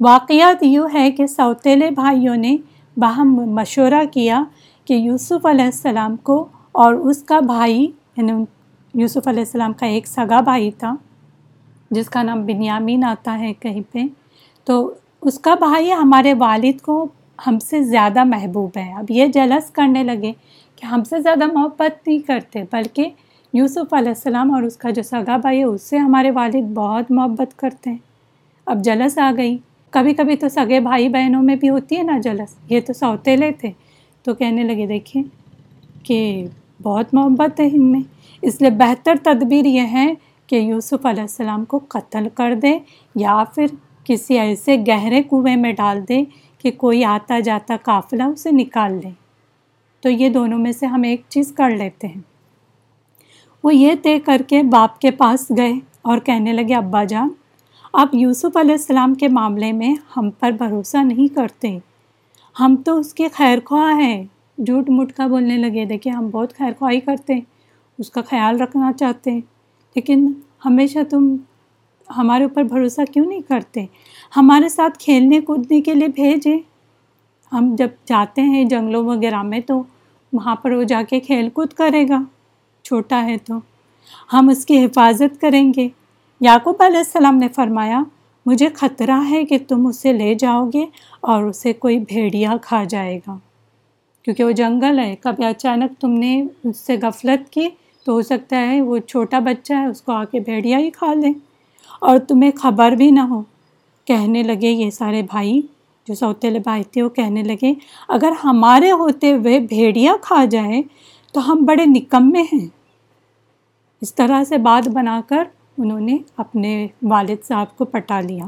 واقعات یوں ہے کہ سوتیلے بھائیوں نے باہم مشورہ کیا کہ یوسف علیہ السلام کو اور اس کا بھائی یعنی یوسف علیہ السلام کا ایک سگا بھائی تھا، جس کا نام بنیامین آتا ہے کہیں پہ، تو اس کا بھائی ہمارے والد کو ہم سے زیادہ محبوب ہے۔ اب یہ جلس کرنے لگے کہ ہم سے زیادہ محبت نہیں کرتے، بلکہ یوسف علیہ السلام اور اس کا جو سگا بھائی ہے، اس سے ہمارے والد بہت محبت کرتے ہیں۔ اب جلس آ گئی۔ کبھی کبھی تو سگے بھائی بہنوں میں بھی ہوتی ہے نا جلس۔ یہ تو سوتےلے تھے۔ تو کہنے لگے دیکھیں کہ بہت محبت ہے ان میں۔ اس لیے بہتر تدبیر یہ ہے کہ یوسف علیہ السلام کو قتل کر دے یا پھر کسی ایسے گہرے کنویں میں ڈال دے کہ کوئی آتا جاتا قافلہ اسے نکال لے۔ تو یہ دونوں میں سے ہم ایک چیز کر لیتے ہیں۔ وہ یہ طے کر کے باپ کے پاس گئے اور کہنے لگے، ابا جان آپ یوسف علیہ السلام کے معاملے میں ہم پر بھروسہ نہیں کرتے۔ ہم تو اس کے خیر خواہ ہیں۔ جھوٹ موٹ کا بولنے لگے دیکھیں ہم بہت خیر خواہی کرتے ہیں، اس کا خیال رکھنا چاہتے ہیں، لیکن ہمیشہ تم ہمارے اوپر بھروسہ کیوں نہیں کرتے؟ ہمارے ساتھ کھیلنے کودنے کے لیے بھیجیں۔ ہم جب جاتے ہیں جنگلوں وغیرہ میں تو وہاں پر وہ جا کے کھیل کود کرے گا، چھوٹا ہے تو ہم اس کی حفاظت کریں گے۔ یعقوب علیہ السلام نے فرمایا، مجھے خطرہ ہے کہ تم اسے لے جاؤ گے اور اسے کوئی بھیڑیا کھا جائے گا۔ کیونکہ وہ جنگل ہے، کبھی اچانک تم نے اس سے غفلت کی تو ہو سکتا ہے وہ چھوٹا بچہ ہے، اس کو آ کے بھیڑیا ہی کھا لیں اور تمہیں خبر بھی نہ ہو۔ کہنے لگے یہ سارے بھائی جو سوتےلے بھائی تھے وہ کہنے لگے، اگر ہمارے ہوتے ہوئے بھیڑیا کھا جائے تو ہم بڑے نکمے ہیں۔ اس طرح سے بات بنا کر انہوں نے اپنے والد صاحب کو پٹا لیا۔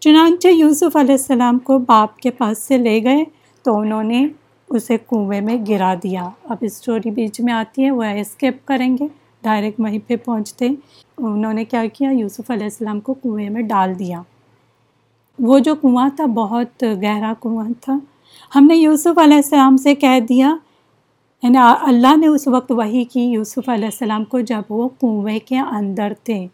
چنانچہ یوسف علیہ السلام کو باپ کے پاس سے لے گئے تو انہوں نے اسے کنویں میں گرا دیا۔ اب اسٹوری بیچ میں آتی ہے، وہ اسکیپ کریں گے، ڈائریکٹ وہیں پہ پہنچتے۔ انہوں نے کیا کیا، یوسف علیہ السلام کو کنویں میں ڈال دیا۔ وہ جو کنواں تھا، بہت گہرا کنواں تھا۔ ہم نے یوسف علیہ السلام سے کہہ دیا یعنی اللہ نے اس وقت وہی کی، یوسف علیہ السلام کو جب وہ کنویں کے اندر تھے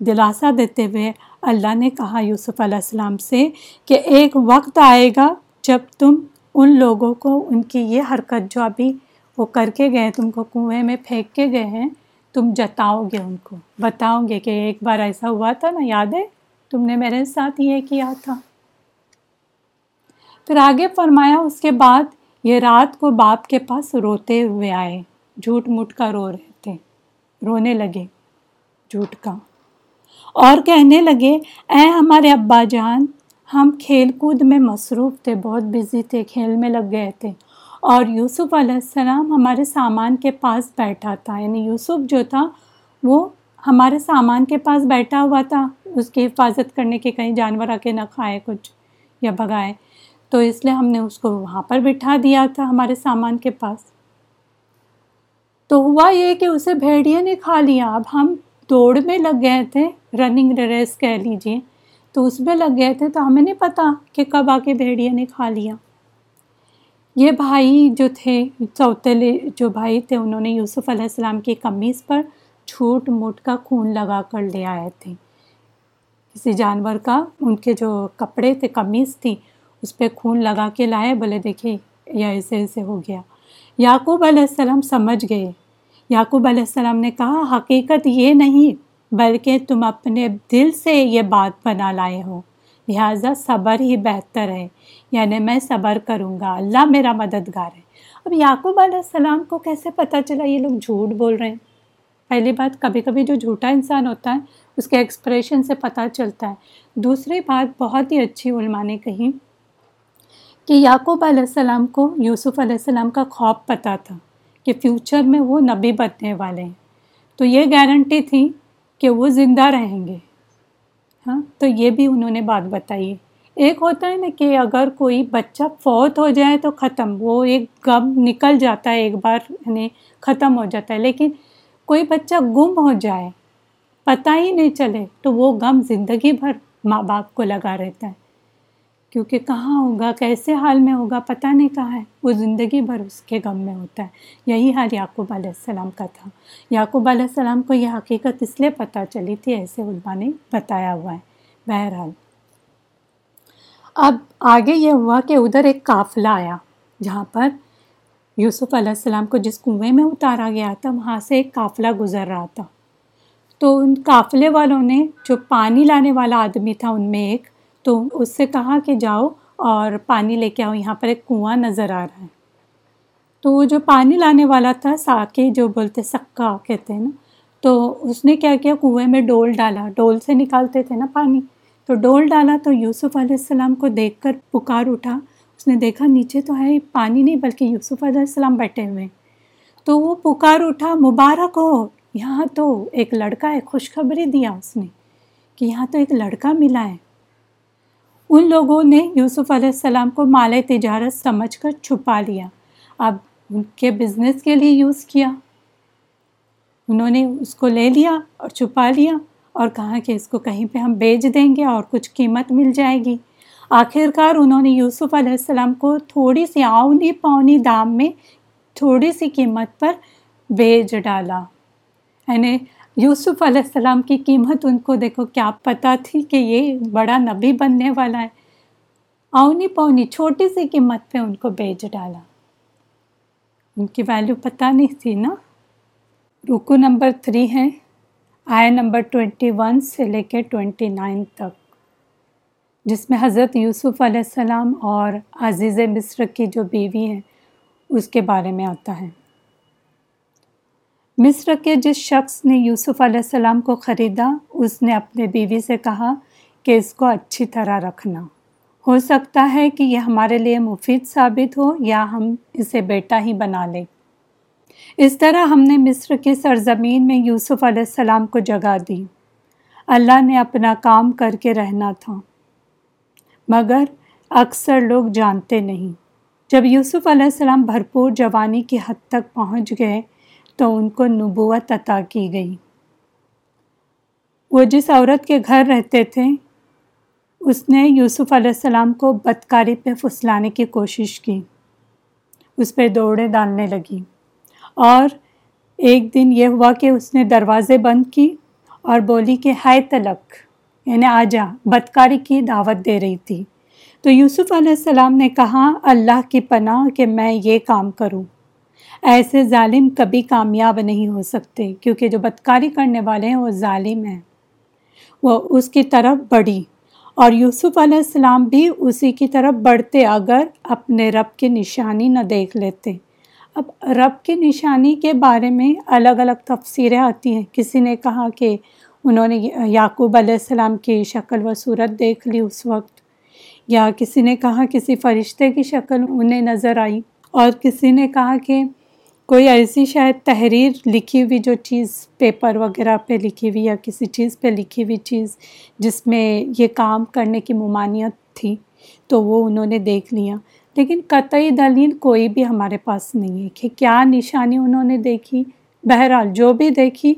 دلاسا دیتے ہوئے اللہ نے کہا یوسف علیہ السلام سے کہ ایک وقت آئے گا جب تم ان لوگوں کو، ان کی یہ حرکت جو ابھی وہ کر کے گئے، تم کو کنویں میں پھینک کے گئے ہیں، تم جتاؤ گے ان کو، بتاؤ گے کہ ایک بار ایسا ہوا تھا نا، یاد ہے؟ تم نے میرے ساتھ یہ کیا تھا۔ پھر آگے فرمایا، اس کے بعد یہ رات کو باپ کے پاس روتے ہوئے آئے۔ جھوٹ موٹ کا رو رہے تھے۔ رونے لگے۔ جھوٹ کا۔ اور کہنے لگے، اے ہمارے ابا جان، ہم کھیل کود میں مصروف تھے، بہت بزی تھے، کھیل میں لگ گئے تھے۔ اور یوسف علیہ السلام ہمارے سامان کے پاس بیٹھا تھا۔ یعنی یوسف جو تھا، وہ ہمارے سامان کے پاس بیٹھا ہوا تھا۔ اس کی حفاظت کرنے کے کہیں جانور آ کے نہ کھائے کچھ یا بھگائے۔ تو اس لیے ہم نے اس کو وہاں پر بٹھا دیا تھا ہمارے سامان کے پاس۔ تو ہوا یہ کہ اسے بھیڑیا نے کھا لیا۔ اب ہم دوڑ میں لگ گئے تھے رننگ ریس کہہ لیجیے تو اس میں لگ گئے تھے تو ہمیں نہیں پتا کہ کب آ کے بھیڑیا نے کھا لیا۔ یہ بھائی جو تھے سوتےلے جو بھائی تھے، انہوں نے یوسف علیہ السلام کی قمیص پر چھوٹ موٹ کا خون لگا کر لے آئے تھے۔ کسی جانور کا، ان کے جو کپڑے تھے، قمیص تھی اس پہ خون لگا کے لائے، بولے دیکھے یا ایسے ایسے ہو گیا۔ یعقوب علیہ السلام سمجھ گئے۔ یعقوب علیہ السلام نے کہا، حقیقت یہ نہیں، بلکہ تم اپنے دل سے یہ بات بنا لائے ہو۔ لہٰذا صبر ہی بہتر ہے۔ یعنی میں صبر کروں گا۔ اللہ میرا مددگار ہے۔ اب یعقوب علیہ السلام کو کیسے پتہ چلا یہ لوگ جھوٹ بول رہے ہیں؟ پہلی بات، کبھی کبھی جو جھوٹا انسان ہوتا ہے، اس کے ایکسپریشن سے پتہ چلتا ہے۔ دوسری بات، بہت ہی اچھی علماء نے کہی کہ یعقوب علیہ السلام کو یوسف علیہ السلام کا خواب پتہ تھا کہ فیوچر میں وہ نبی بننے والے ہیں۔ تو یہ گارنٹی تھی کہ وہ زندہ رہیں گے۔ ہاں تو یہ بھی انہوں نے بات بتائی۔ ہے ایک ہوتا ہے نا کہ اگر کوئی بچہ فوت ہو جائے تو ختم، وہ ایک غم نکل جاتا ہے، ایک بار یعنی ختم ہو جاتا ہے۔ لیکن کوئی بچہ گم ہو جائے، پتہ ہی نہیں چلے، تو وہ غم زندگی بھر ماں باپ کو لگا رہتا ہے۔ کیونکہ کہاں ہوگا، کیسے حال میں ہوگا، پتہ نہیں کہا ہے۔ وہ زندگی بھر اس کے غم میں ہوتا ہے۔ یہی حال یعقوب علیہ السلام کا تھا۔ یعقوب علیہ السلام کو یہ حقیقت اس لیے پتہ چلی تھی، ایسے علماء نے بتایا ہوا ہے۔ بہرحال، اب آگے یہ ہوا کہ ادھر ایک قافلہ آیا، جہاں پر یوسف علیہ السلام کو جس کنویں میں اتارا گیا تھا، وہاں سے ایک قافلہ گزر رہا تھا۔ تو ان قافلے والوں نے، جو پانی لانے والا آدمی تھا، ان میں ایک تو اس سے کہا کہ جاؤ اور پانی لے کے آؤ، یہاں پر ایک کنواں نظر آ رہا ہے۔ تو وہ جو پانی لانے والا تھا، ساکے جو بولتے سکا کہتے ہیں نا، تو اس نے کیا کیا، کنویں میں ڈول ڈالا۔ ڈول سے نکالتے تھے نا پانی۔ تو ڈول ڈالا تو یوسف علیہ السلام کو دیکھ کر پکار اٹھا۔ اس نے دیکھا، نیچے تو ہے پانی نہیں، بلکہ یوسف علیہ السلام بیٹھے ہوئے تو وہ پکار اٹھا، مبارک ہو۔ یہاں تو ایک لڑکا ہے، خوشخبری دیا اس نے کہ یہاں تو ایک لڑکا ملا ہے۔ ان لوگوں نے یوسف علیہ السلام کو مال تجارت سمجھ کر چھپا لیا۔ اب ان کے بزنس کے لیے یوز کیا۔ انہوں نے اس کو لے لیا اور چھپا لیا اور کہا کہ اس کو کہیں پہ ہم بیچ دیں گے اور کچھ قیمت مل جائے گی۔ آخر کار انہوں نے یوسف علیہ السلام کو تھوڑی سی آؤنی پاؤنی دام میں تھوڑی سی قیمت پر بیچ ڈالا۔ یعنی یوسف علیہ السلام کی قیمت ان کو دیکھو، کیا پتہ تھی کہ یہ بڑا نبی بننے والا ہے۔ آؤنی پونی چھوٹی سی قیمت پہ ان کو بیچ ڈالا۔ ان کی ویلیو پتہ نہیں تھی نا۔ رکو نمبر تھری ہے آئے نمبر ٹوینٹی ون سے لے کے ٹوینٹی نائن تک۔ جس میں حضرت یوسف علیہ السلام اور عزیز مصر کی جو بیوی ہے اس کے بارے میں آتا ہے۔ مصر کے جس شخص نے یوسف علیہ السلام کو خریدا، اس نے اپنے بیوی سے کہا کہ اس کو اچھی طرح رکھنا۔ ہو سکتا ہے کہ یہ ہمارے لیے مفید ثابت ہو یا ہم اسے بیٹا ہی بنا لیں۔ اس طرح ہم نے مصر کی سرزمین میں یوسف علیہ السلام کو جگہ دی۔ اللہ نے اپنا کام کر کے رہنا تھا۔ مگر اکثر لوگ جانتے نہیں۔ جب یوسف علیہ السلام بھرپور جوانی کی حد تک پہنچ گئے تو ان کو نبوت عطا کی گئی۔ وہ جس عورت کے گھر رہتے تھے، اس نے یوسف علیہ السلام کو بدکاری پہ پھسلانے کی کوشش کی۔ اس پہ دوڑے ڈالنے لگی۔ اور ایک دن یہ ہوا کہ اس نے دروازے بند کی اور بولی کہ ہائے تلک یعنی آ جا، بدکاری کی دعوت دے رہی تھی۔ تو یوسف علیہ السلام نے کہا، اللہ کی پناہ کہ میں یہ کام کروں۔ ایسے ظالم کبھی کامیاب نہیں ہو سکتے، کیونکہ جو بدکاری کرنے والے ہیں وہ ظالم ہیں۔ وہ اس کی طرف بڑھی اور یوسف علیہ السلام بھی اسی کی طرف بڑھتے اگر اپنے رب کی نشانی نہ دیکھ لیتے۔ اب رب کی نشانی کے بارے میں الگ الگ تفسیریں آتی ہیں۔ کسی نے کہا کہ انہوں نے یعقوب علیہ السلام کی شکل و صورت دیکھ لی اس وقت، یا کسی نے کہا کسی فرشتے کی شکل انہیں نظر آئی، اور کسی نے کہا کہ کوئی ایسی شاید تحریر لکھی ہوئی جو چیز پیپر وغیرہ پہ لکھی ہوئی یا کسی چیز پہ لکھی ہوئی چیز جس میں یہ کام کرنے کی ممانعت تھی، تو وہ انہوں نے دیکھ لیا۔ لیکن قطعی دلیل کوئی بھی ہمارے پاس نہیں ہے کہ کیا نشانی انہوں نے دیکھی۔ بہرحال جو بھی دیکھی،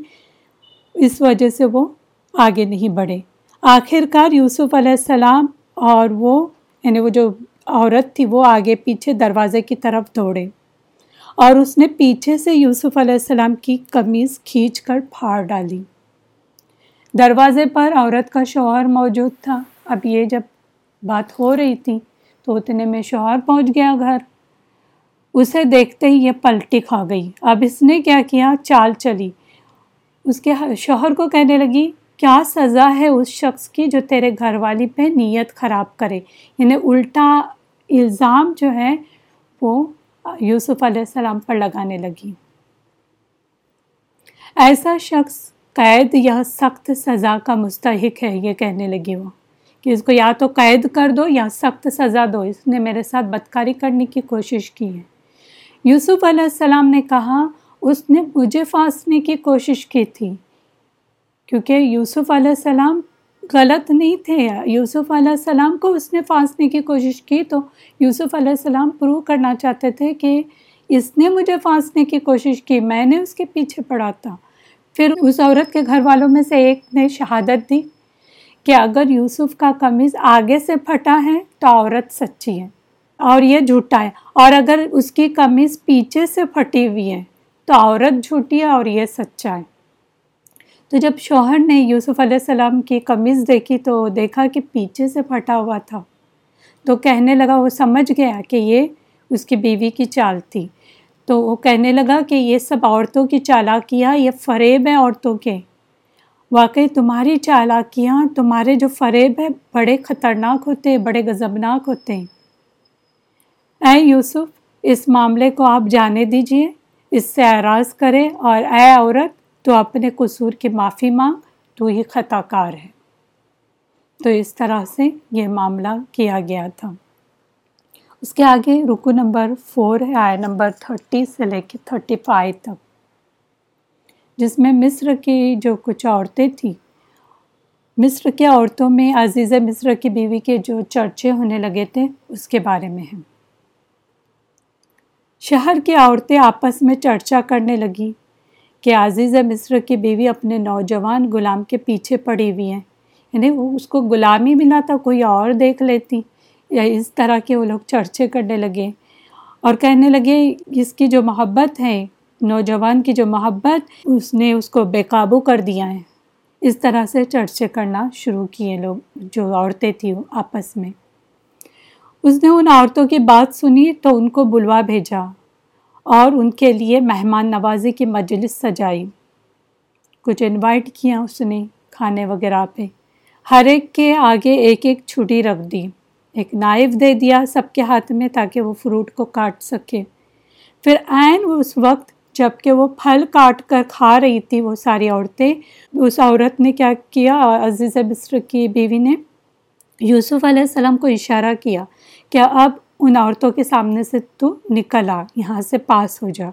اس وجہ سے وہ آگے نہیں بڑھے۔ آخر کار یوسف علیہ السلام اور وہ یعنی وہ جو عورت تھی، وہ آگے پیچھے دروازے کی طرف دوڑے۔ اور اس نے پیچھے سے یوسف علیہ السلام کی قمیض کھینچ کر پھاڑ ڈالی۔ دروازے پر عورت کا شوہر موجود تھا۔ اب یہ جب بات ہو رہی تھی تو اتنے میں شوہر پہنچ گیا گھر۔ اسے دیکھتے ہی یہ پلٹی کھا گئی۔ اب اس نے کیا کیا؟ چال چلی۔ اس کے شوہر کو کہنے لگی، کیا سزا ہے اس شخص کی جو تیرے گھر والی پہ نیت خراب کرے؟ یعنی الٹا الزام جو ہے وہ یوسف علیہ السلام پر لگانے لگی۔ ایسا شخص قید یا سخت سزا کا مستحق ہے، یہ کہنے لگی وہ کہ اس کو یا تو قید کر دو یا سخت سزا دو۔ اس نے میرے ساتھ بدکاری کرنے کی کوشش کی ہے۔ یوسف علیہ السلام نے کہا، اس نے مجھے پھانسنے کی کوشش کی تھی، کیونکہ یوسف علیہ السلام غلط نہیں تھے۔ یوسف علیہ السلام کو اس نے پھانسنے کی کوشش کی تو یوسف علیہ السلام پروو کرنا چاہتے تھے کہ اس نے مجھے پھانسنے کی کوشش کی، میں نے اس کے پیچھے پڑا تھا۔ پھر اس عورت کے گھر والوں میں سے ایک نے شہادت دی کہ اگر یوسف کا قمیض آگے سے پھٹا ہے تو عورت سچی ہے اور یہ جھوٹا ہے۔ اور اگر اس کی قمیض پیچھے سے پھٹی ہوئی ہے تو عورت جھوٹی ہے اور یہ سچا ہے۔ تو جب شوہر نے یوسف علیہ السلام کی قمیض دیکھی تو دیکھا کہ پیچھے سے پھٹا ہوا تھا۔ تو کہنے لگا، وہ سمجھ گیا کہ یہ اس کی بیوی کی چال تھی۔ تو وہ کہنے لگا کہ یہ سب عورتوں کی چالاکیاں، یہ فریب ہے عورتوں کے۔ واقعی تمہاری چالاکیاں، تمہارے جو فریب ہے بڑے خطرناک ہوتے ہیں بڑے غضبناک ہوتے ہیں۔ اے یوسف، اس معاملے کو آپ جانے دیجیے، اس سے اعراض کرے اور اے عورت تو اپنے قصور کی معافی مانگ، تو ہی خطا کار ہے۔ تو اس طرح سے یہ معاملہ کیا گیا تھا۔ اس کے آگے رکو نمبر فور ہے آیا نمبر تھرٹی سے لے کے تھرٹی فائیو تک۔ جس میں مصر کی جو کچھ عورتیں تھیں، مصر کے عورتوں میں عزیز مصر کی بیوی کے جو چرچے ہونے لگے تھے، اس کے بارے میں ہیں شہر کی عورتیں آپس میں چرچا کرنے لگی کہ عزیز مصر کی بیوی اپنے نوجوان غلام کے پیچھے پڑی ہوئی ہیں۔ یعنی وہ اس کو غلامی ملا تھا، کوئی اور دیکھ لیتی۔ یا اس طرح کے وہ لوگ چرچے کرنے لگے۔ اور کہنے لگے، اس کی جو محبت ہے، نوجوان کی جو محبت، اس نے اس کو بے قابو کر دیا ہے۔ اس طرح سے چرچے کرنا شروع کیے لوگ، جو عورتیں تھیں آپس میں۔ اس نے ان عورتوں کی بات سنی تو ان کو بلوا بھیجا۔ اور ان کے لیے مہمان نوازی کی مجلس سجائی۔ کچھ انوائٹ کیا اس نے کھانے وغیرہ پہ۔ ہر ایک کے آگے ایک ایک چھٹی رکھ دی۔ ایک نائف دے دیا سب کے ہاتھ میں تاکہ وہ فروٹ کو کاٹ سکے۔ پھر عین اس وقت جبکہ وہ پھل کاٹ کر کھا رہی تھی وہ ساری عورتیں۔ اس عورت نے کیا کیا؟ عزیز بصر کی بیوی نے یوسف علیہ السلام کو اشارہ کیا کہ اب ان عورتوں کے سامنے سے تو نکل آ، یہاں سے پاس ہو جا۔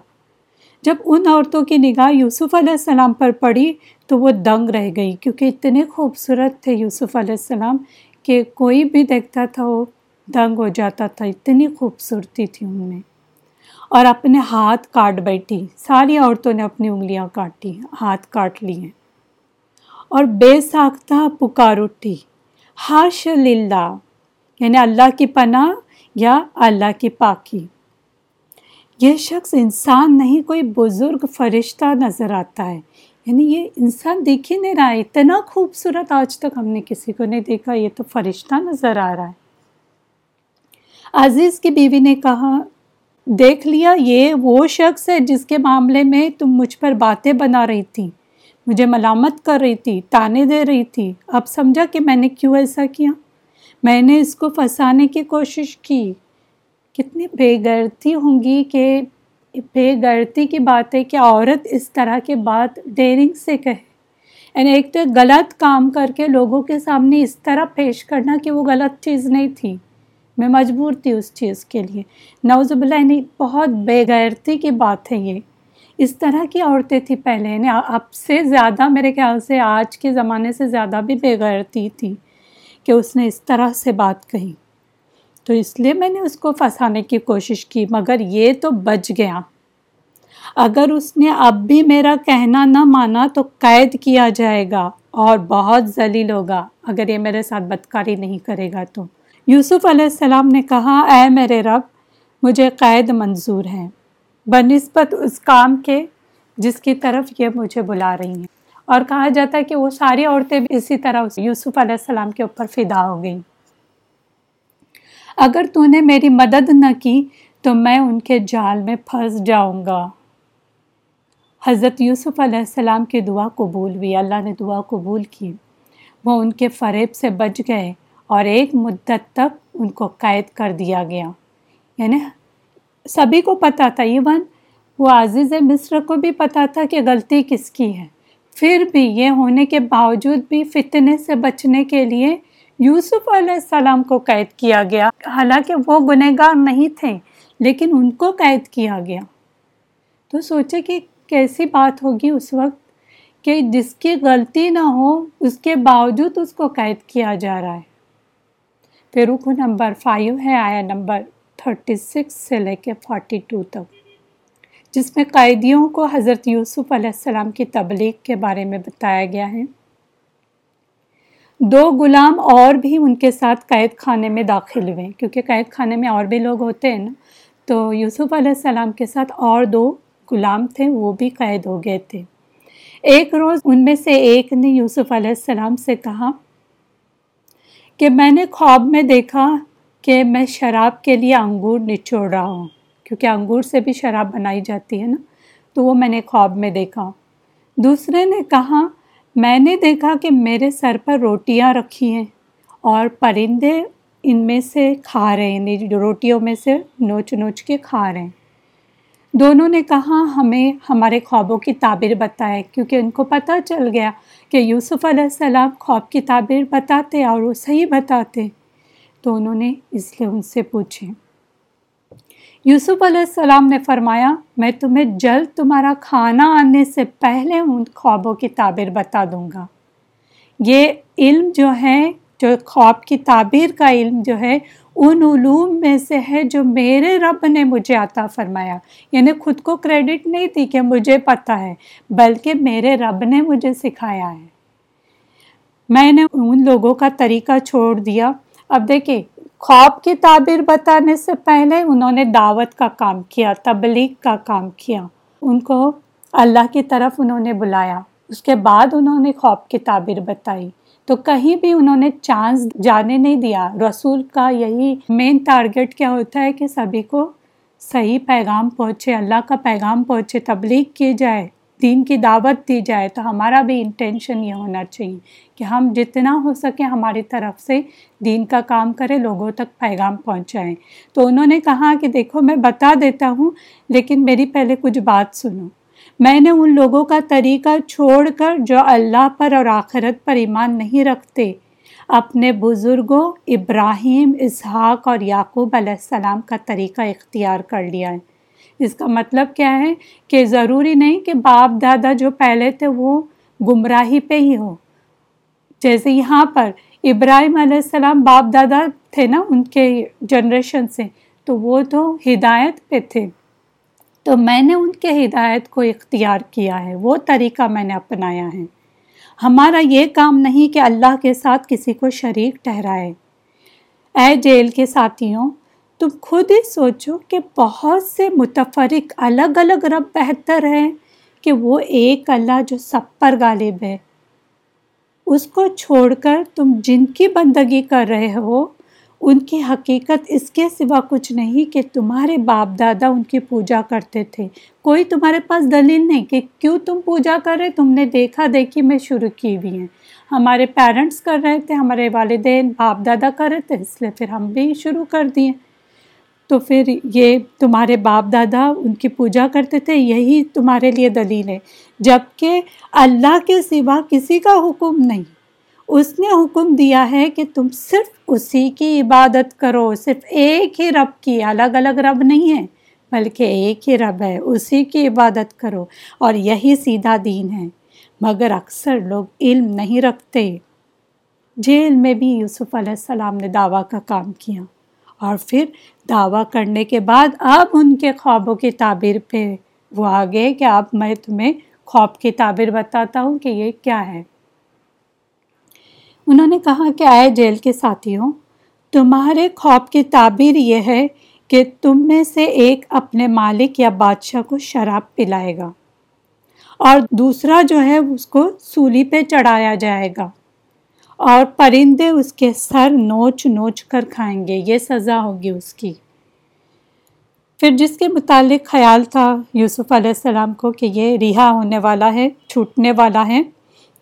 جب ان عورتوں کی نگاہ یوسف علیہ السلام پر پڑی تو وہ دنگ رہ گئی، کیونکہ اتنے خوبصورت تھے یوسف علیہ السلام کہ کوئی بھی دیکھتا تھا وہ دنگ ہو جاتا تھا۔ اتنی خوبصورتی تھی ان میں۔ اور اپنے ہاتھ کاٹ بیٹھی، ساری عورتوں نے اپنی انگلیاں کاٹی، ہاتھ کاٹ لیے۔ اور بے ساختہ پکار اٹھی ہاش للہ یعنی اللہ کی پناہ یا اللہ کی پاکی۔ یہ شخص انسان نہیں، کوئی بزرگ فرشتہ نظر آتا ہے۔ یعنی یہ انسان دیکھ ہی نہیں رہا ہے اتنا خوبصورت آج تک ہم نے کسی کو نہیں دیکھا، یہ تو فرشتہ نظر آ رہا ہے۔ عزیز کی بیوی نے کہا، دیکھ لیا، یہ وہ شخص ہے جس کے معاملے میں تم مجھ پر باتیں بنا رہی تھی، مجھے ملامت کر رہی تھی، تانے دے رہی تھی۔ اب سمجھا کہ میں نے کیوں ایسا کیا؟ میں نے اس کو پھنسانے کی کوشش کی۔ کتنی بے غیرتی ہوں گی کہ بے غیرتی کی بات ہے کہ عورت اس طرح کے بات ڈیرنگ سے کہے۔ یعنی ایک تو غلط کام کر کے لوگوں کے سامنے اس طرح پیش کرنا کہ وہ غلط چیز نہیں تھی۔ میں مجبور تھی اس چیز کے لیے۔ نوز باللہ یعنی بہت بے غیرتی کی بات ہے یہ۔ اس طرح کی عورتیں تھیں پہلے یعنی اب سے زیادہ میرے خیال سے آج کے زمانے سے زیادہ بھی بے غیرتی تھی کہ اس نے اس طرح سے بات کہی۔ تو اس لیے میں نے اس کو پھنسانے کی کوشش کی، مگر یہ تو بچ گیا۔ اگر اس نے اب بھی میرا کہنا نہ مانا تو قید کیا جائے گا اور بہت ذلیل ہوگا۔ اگر یہ میرے ساتھ بدکاری نہیں کرے گا تو۔ یوسف علیہ السلام نے کہا، اے میرے رب، مجھے قید منظور ہے۔ بنسبت اس کام کے جس کی طرف یہ مجھے بلا رہی ہیں۔ اور کہا جاتا ہے کہ وہ ساری عورتیں بھی اسی طرح یوسف علیہ السلام کے اوپر فدا ہو گئیں۔ اگر تو نے میری مدد نہ کی تو میں ان کے جال میں پھنس جاؤں گا۔ حضرت یوسف علیہ السلام کی دعا قبول ہوئی، اللہ نے دعا قبول کی۔ وہ ان کے فریب سے بچ گئے اور ایک مدت تک ان کو قید کر دیا گیا۔ یعنی سبھی کو پتہ تھا، ایون وہ عزیز مصر کو بھی پتہ تھا کہ غلطی کس کی ہے۔ پھر بھی یہ ہونے کے باوجود بھی فتنے سے بچنے کے لیے یوسف علیہ السلام کو قید کیا گیا۔ حالانکہ وہ گنہگار نہیں تھے، لیکن ان کو قید کیا گیا۔ تو سوچے کہ کیسی بات ہوگی اس وقت کہ جس کی غلطی نہ ہو، اس کے باوجود اس کو قید کیا جا رہا ہے۔ پھر رکو نمبر فائیو ہے، آیا نمبر تھرٹی سکس سے لے کے فورٹی ٹو تک۔ جس میں قیدیوں کو حضرت یوسف علیہ السلام کی تبلیغ کے بارے میں بتایا گیا ہے۔ دو غلام اور بھی ان کے ساتھ قید خانے میں داخل ہوئے۔ کیونکہ قید خانے میں اور بھی لوگ ہوتے ہیں نا، تو یوسف علیہ السلام کے ساتھ اور دو غلام تھے، وہ بھی قید ہو گئے تھے۔ ایک روز ان میں سے ایک نے یوسف علیہ السلام سے کہا کہ میں نے خواب میں دیکھا کہ میں شراب کے لیے انگور نچوڑ رہا ہوں۔ کیونکہ انگور سے بھی شراب بنائی جاتی ہے نا، تو وہ میں نے خواب میں دیکھا۔ دوسرے نے کہا، میں نے دیکھا کہ میرے سر پر روٹیاں رکھی ہیں اور پرندے ان میں سے کھا رہے ہیں یعنی روٹیوں میں سے نوچ نوچ کے کھا رہے ہیں۔ دونوں نے کہا، ہمیں ہمارے خوابوں کی تعبیر بتائے، کیونکہ ان کو پتہ چل گیا کہ یوسف علیہ السلام خواب کی تعبیر بتاتے اور وہ صحیح بتاتے۔ تو انہوں نے اس لیے ان سے پوچھے۔ یوسف علیہ السلام نے فرمایا، میں تمہیں جلد تمہارا کھانا آنے سے پہلے ان خوابوں کی تعبیر بتا دوں گا۔ یہ علم جو ہے، جو خواب کی تعبیر کا علم جو ہے، ان علوم میں سے ہے جو میرے رب نے مجھے عطا فرمایا۔ یعنی خود کو کریڈٹ نہیں تھی کہ مجھے پتہ ہے، بلکہ میرے رب نے مجھے سکھایا ہے۔ میں نے ان لوگوں کا طریقہ چھوڑ دیا۔ اب دیکھیں خواب کی تعبیر بتانے سے پہلے انہوں نے دعوت کا کام کیا، تبلیغ کا کام کیا۔ ان کو اللہ کی طرف انہوں نے بلایا۔ اس کے بعد انہوں نے خواب کی تعبیر بتائی۔ تو کہیں بھی انہوں نے چانس جانے نہیں دیا۔ رسول کا یہی مین ٹارگیٹ کیا ہوتا ہے کہ سبھی کو صحیح پیغام پہنچے، اللہ کا پیغام پہنچے، تبلیغ کی جائے۔ دین کی دعوت دی جائے تو ہمارا بھی انٹینشن یہ ہونا چاہیے کہ ہم جتنا ہو سکے ہماری طرف سے دین کا کام کرے لوگوں تک پیغام پہنچائیں۔ تو انہوں نے کہا کہ دیکھو، میں بتا دیتا ہوں، لیکن میری پہلے کچھ بات سنو۔ میں نے ان لوگوں کا طریقہ چھوڑ کر جو اللہ پر اور آخرت پر ایمان نہیں رکھتے، اپنے بزرگوں ابراہیم، اسحاق اور یعقوب علیہ السلام کا طریقہ اختیار کر لیا ہے۔ اس کا مطلب کیا ہے کہ ضروری نہیں کہ باپ دادا جو پہلے تھے وہ گمراہی پہ ہی ہو جیسے یہاں پر ابراہیم علیہ السلام باپ دادا تھے نا ان کے جنریشن سے، تو وہ تو ہدایت پہ تھے۔ تو میں نے ان کے ہدایت کو اختیار کیا ہے، وہ طریقہ میں نے اپنایا ہے۔ ہمارا یہ کام نہیں کہ اللہ کے ساتھ کسی کو شریک ٹھہرائے۔ اے جیل کے ساتھیوں تم خود ہی سوچو کہ بہت سے متفرق الگ الگ رب بہتر ہے کہ وہ ایک اللہ جو سب پر غالب ہے۔ اس کو چھوڑ کر تم جن کی بندگی کر رہے ہو، ان کی حقیقت اس کے سوا کچھ نہیں کہ تمہارے باپ دادا ان کی پوجا کرتے تھے۔ کوئی تمہارے پاس دلیل نہیں کہ کیوں تم پوجا کر رہے۔ تم نے دیکھا، دیکھی، میں شروع کی ہوئی ہیں۔ ہمارے پیرنٹس کر رہے تھے، ہمارے والدین باپ دادا کر رہے تھے، اس لیے پھر ہم بھی شروع کر دیے۔ تو پھر یہ تمہارے باپ دادا ان کی پوجا کرتے تھے، یہی تمہارے لیے دلیل ہے جبکہ اللہ کے سوا کسی کا حکم نہیں۔ اس نے حکم دیا ہے کہ تم صرف اسی کی عبادت کرو، صرف ایک ہی رب کی، الگ الگ رب نہیں ہے، بلکہ ایک ہی رب ہے، اسی کی عبادت کرو۔ اور یہی سیدھا دین ہے۔ مگر اکثر لوگ علم نہیں رکھتے۔ جیل میں بھی یوسف علیہ السلام نے دعویٰ کا کام کیا۔ اور پھر دعویٰ کرنے کے بعد اب ان کے خوابوں کی تعبیر پہ وہ آگے کہ اب میں تمہیں خواب کی تعبیر بتاتا ہوں کہ یہ کیا ہے۔ انہوں نے کہا کہ آئے جیل کے ساتھیوں، تمہارے خواب کی تعبیر یہ ہے کہ تم میں سے ایک اپنے مالک یا بادشاہ کو شراب پلائے گا اور دوسرا جو ہے اس کو سولی پہ چڑھایا جائے گا۔ اور پرندے اس کے سر نوچ نوچ کر کھائیں گے، یہ سزا ہوگی اس کی۔ پھر جس کے متعلق خیال تھا یوسف علیہ السلام کو کہ یہ رہا ہونے والا ہے، چھوٹنے والا ہے،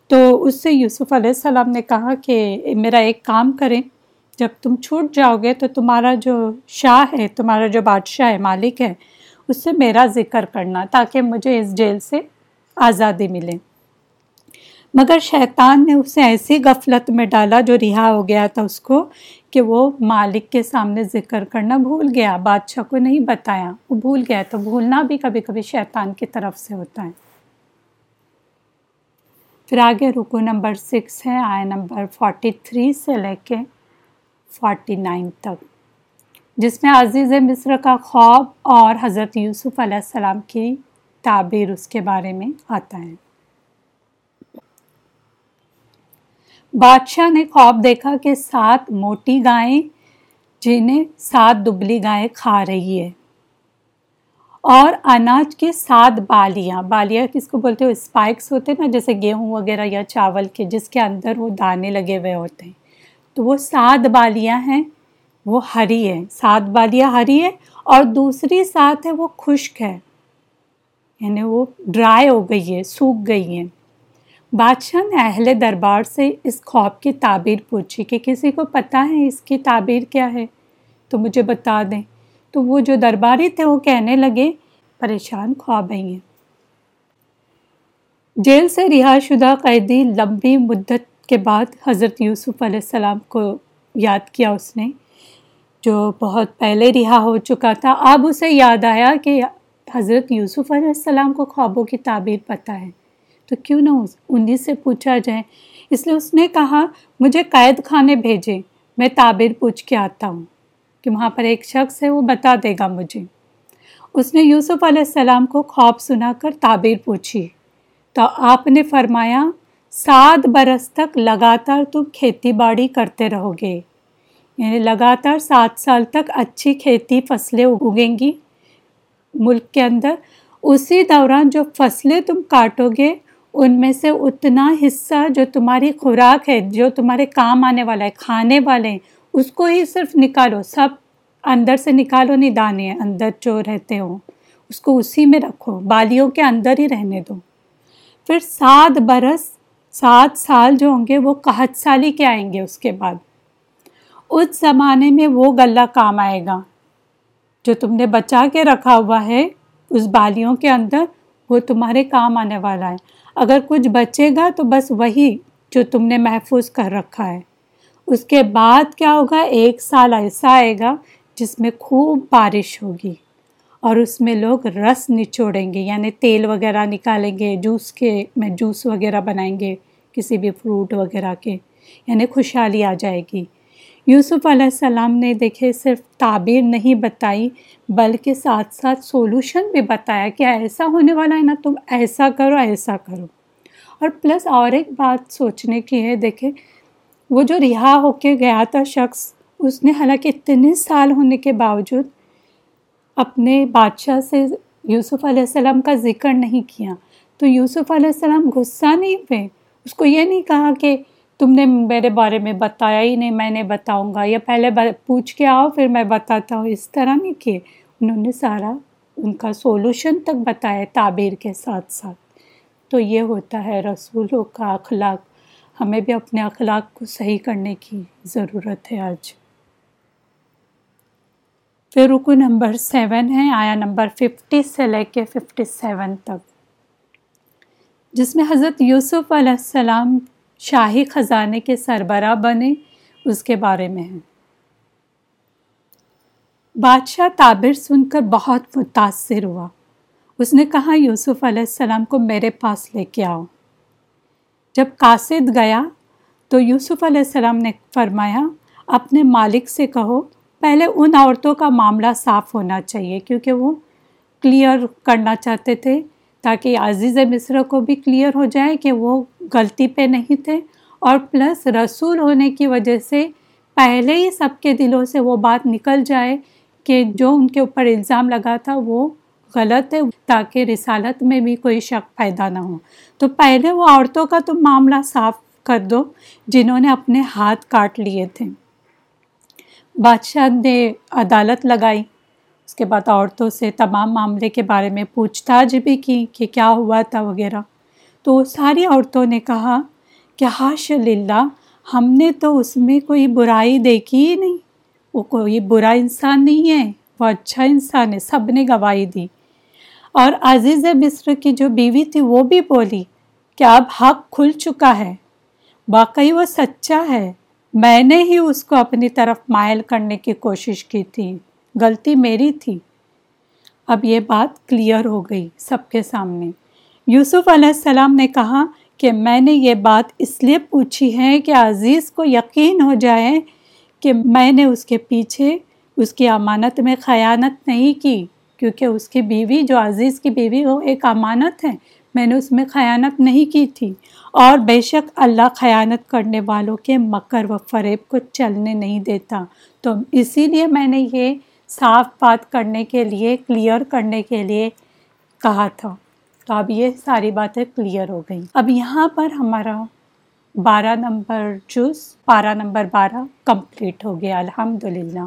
تو اس سے یوسف علیہ السلام نے کہا کہ میرا ایک کام کریں، جب تم چھوٹ جاؤ گے تو تمہارا جو شاہ ہے، تمہارا جو بادشاہ ہے، مالک ہے، اس سے میرا ذکر کرنا تاکہ مجھے اس جیل سے آزادی ملے۔ مگر شیطان نے اسے ایسی غفلت میں ڈالا جو رہا ہو گیا تھا اس کو کہ وہ مالک کے سامنے ذکر کرنا بھول گیا۔ بادشاہ کو نہیں بتایا، وہ بھول گیا تو بھولنا بھی کبھی کبھی شیطان کی طرف سے ہوتا ہے۔ پھر آگے رکو نمبر سکس ہے، آئے نمبر فورٹی تھری سے لے کے فورٹی نائن تک۔ جس میں عزیز مصر کا خواب اور حضرت یوسف علیہ السلام کی تعبیر اس کے بارے میں آتا ہے۔ بادشاہ نے خواب دیکھا کہ سات موٹی گائیں جنہیں سات دبلی گائیں کھا رہی ہے اور اناج کے سات بالیاں۔ بالیاں کس کو بولتے ہو اسپائکس ہوتے ہیں نا، جیسے گیہوں وغیرہ یا چاول کے، جس کے اندر وہ دانے لگے ہوئے ہوتے ہیں۔ تو وہ سات بالیاں ہیں، وہ ہری ہے سات بالیاں ہری ہے اور دوسری سات ہے، وہ خشک ہے۔ یعنی وہ ڈرائی ہو گئی ہے، سوکھ گئی ہیں۔ بادشاہ نے اہل دربار سے اس خواب کی تعبیر پوچھی کہ کسی کو پتہ ہے اس کی تعبیر کیا ہے؟ تو مجھے بتا دیں۔ تو وہ جو درباری تھے وہ کہنے لگے، پریشان خواب آئی ہیں جیل سے رہا شدہ قیدی لمبی مدت کے بعد حضرت یوسف علیہ السلام کو یاد کیا اس نے، جو بہت پہلے رہا ہو چکا تھا۔ اب اسے یاد آیا کہ حضرت یوسف علیہ السلام کو خوابوں کی تعبیر پتہ ہے۔ تو کیوں نہ انہیں سے پوچھا جائے۔ اس لیے اس نے کہا، مجھے قید خانے بھیجے میں تعبیر پوچھ کے آتا ہوں کہ وہاں پر ایک شخص ہے، وہ بتا دے گا مجھے۔ اس نے یوسف علیہ السلام کو خواب سنا کر تعبیر پوچھی۔ تو آپ نے فرمایا، سات برس تک لگاتار تم کھیتی باڑی کرتے رہو گے۔ یعنی لگاتار سات سال تک اچھی کھیتی فصلیں اگیں گی۔ ملک کے اندر اسی دوران جو فصلیں تم کاٹو گے ان میں سے اتنا حصہ جو تمہاری خوراک ہے، جو تمہارے کام آنے والا ہے، کھانے والے ہیں، اس کو ہی صرف نکالو۔ سب اندر سے نکالو، نہیں، دانے اندر جو رہتے ہوں، اس کو اسی میں رکھو۔ بالیوں کے اندر ہی رہنے دو۔ پھر سات برس، سات سال جو ہوں گے، وہ قحط سالی کے آئیں گے اس کے بعد۔ اس زمانے میں وہ غلہ کام آئے گا۔ جو تم نے بچا کے رکھا ہوا ہے، اس بالیوں کے اندر، وہ تمہارے کام آنے والا ہے۔ اگر کچھ بچے گا تو بس وہی جو تم نے محفوظ کر رکھا ہے۔ اس کے بعد کیا ہوگا؟ ایک سال ایسا آئے گا جس میں خوب بارش ہوگی اور اس میں لوگ رس نچوڑیں گے یعنی تیل وغیرہ نکالیں گے، جوس کے میں جوس وغیرہ بنائیں گے، کسی بھی فروٹ وغیرہ کے یعنی خوشحالی آ جائے گی۔ یوسف علیہ السلام نے دیکھے صرف تعبیر نہیں بتائی، بلکہ ساتھ ساتھ سولوشن بھی بتایا کہ ایسا ہونے والا ہے نا، تم ایسا کرو ایسا کرو۔ اور پلس اور ایک بات سوچنے کی ہے، دیکھے، وہ جو رہا ہو کے گیا تھا شخص، اس نے حالانکہ اتنے سال ہونے کے باوجود اپنے بادشاہ سے یوسف علیہ السلام کا ذکر نہیں کیا۔ تو یوسف علیہ السلام غصہ نہیں ہوئے۔ اس کو یہ نہیں کہا کہ تم نے میرے بارے میں بتایا ہی نہیں، میں نے بتاؤں گا۔ یا پہلے پوچھ کے آؤ، پھر میں بتاتا ہوں۔ اس طرح نہیں کیے انہوں نے سارا ان کا سولوشن تک بتایا تعبیر کے ساتھ ساتھ۔ تو یہ ہوتا ہے رسولوں کا اخلاق۔ ہمیں بھی اپنے اخلاق کو صحیح کرنے کی ضرورت ہے آج۔ پھر رکو نمبر سیون ہے، آیا نمبر ففٹی سے لے کے ففٹی سیون تک۔ جس میں حضرت یوسف علیہ السلام شاہی خزانے کے سربراہ بنے، اس کے بارے میں ہے بادشاہ تعبیر سن کر بہت متاثر ہوا۔ اس نے کہا، یوسف علیہ السلام کو میرے پاس لے کے آؤ۔ جب قاصد گیا تو یوسف علیہ السلام نے فرمایا، اپنے مالک سے کہو، پہلے ان عورتوں کا معاملہ صاف ہونا چاہیے، کیونکہ وہ کلیئر کرنا چاہتے تھے، تاکہ عزیز مصر کو بھی کلیئر ہو جائے کہ وہ غلطی پہ نہیں تھے اور پلس رسول ہونے کی وجہ سے پہلے ہی سب کے دلوں سے وہ بات نکل جائے کہ جو ان کے اوپر الزام لگا تھا وہ غلط ہے تاکہ رسالت میں بھی کوئی شک پیدا نہ ہو۔ تو پہلے وہ عورتوں کا تو معاملہ صاف کر دو جنہوں نے اپنے ہاتھ کاٹ لیے تھے۔ بادشاہ نے عدالت لگائی، اس کے بعد عورتوں سے تمام معاملے کے بارے میں پوچھ تاچھ بھی کی کہ کیا ہوا تھا وغیرہ۔ تو ساری عورتوں نے کہا کہ ہاش للہ، ہم نے تو اس میں کوئی برائی دیکھی ہی نہیں۔ وہ کوئی برا انسان نہیں ہے، وہ اچھا انسان ہے، سب نے گواہی دی۔ اور عزیز مصر کی جو بیوی تھی، وہ بھی بولی کہ اب حق کھل چکا ہے۔ واقعی وہ سچا ہے۔ میں نے ہی اس کو اپنی طرف مائل کرنے کی کوشش کی تھی۔ غلطی میری تھی۔ اب یہ بات کلیئر ہو گئی سب کے سامنے۔ یوسف علیہ السلام نے کہا کہ میں نے یہ بات اس لیے پوچھی ہے کہ عزیز کو یقین ہو جائے کہ میں نے اس کے پیچھے اس کی امانت میں خیانت نہیں کی، کیونکہ اس کی بیوی جو عزیز کی بیوی وہ ایک امانت ہے۔ میں نے اس میں خیانت نہیں کی تھی۔ اور بے شک اللہ خیانت کرنے والوں کے مکر و فریب کو چلنے نہیں دیتا۔ تو اسی لیے میں نے یہ صاف بات کرنے کے لیے کلیئر کرنے کے لیے کہا تھا۔ تو اب یہ ساری باتیں کلیئر ہو گئیں۔ اب یہاں پر ہمارا بارہ نمبر جوس بارہ نمبر بارہ کمپلیٹ ہو گیا الحمد للہ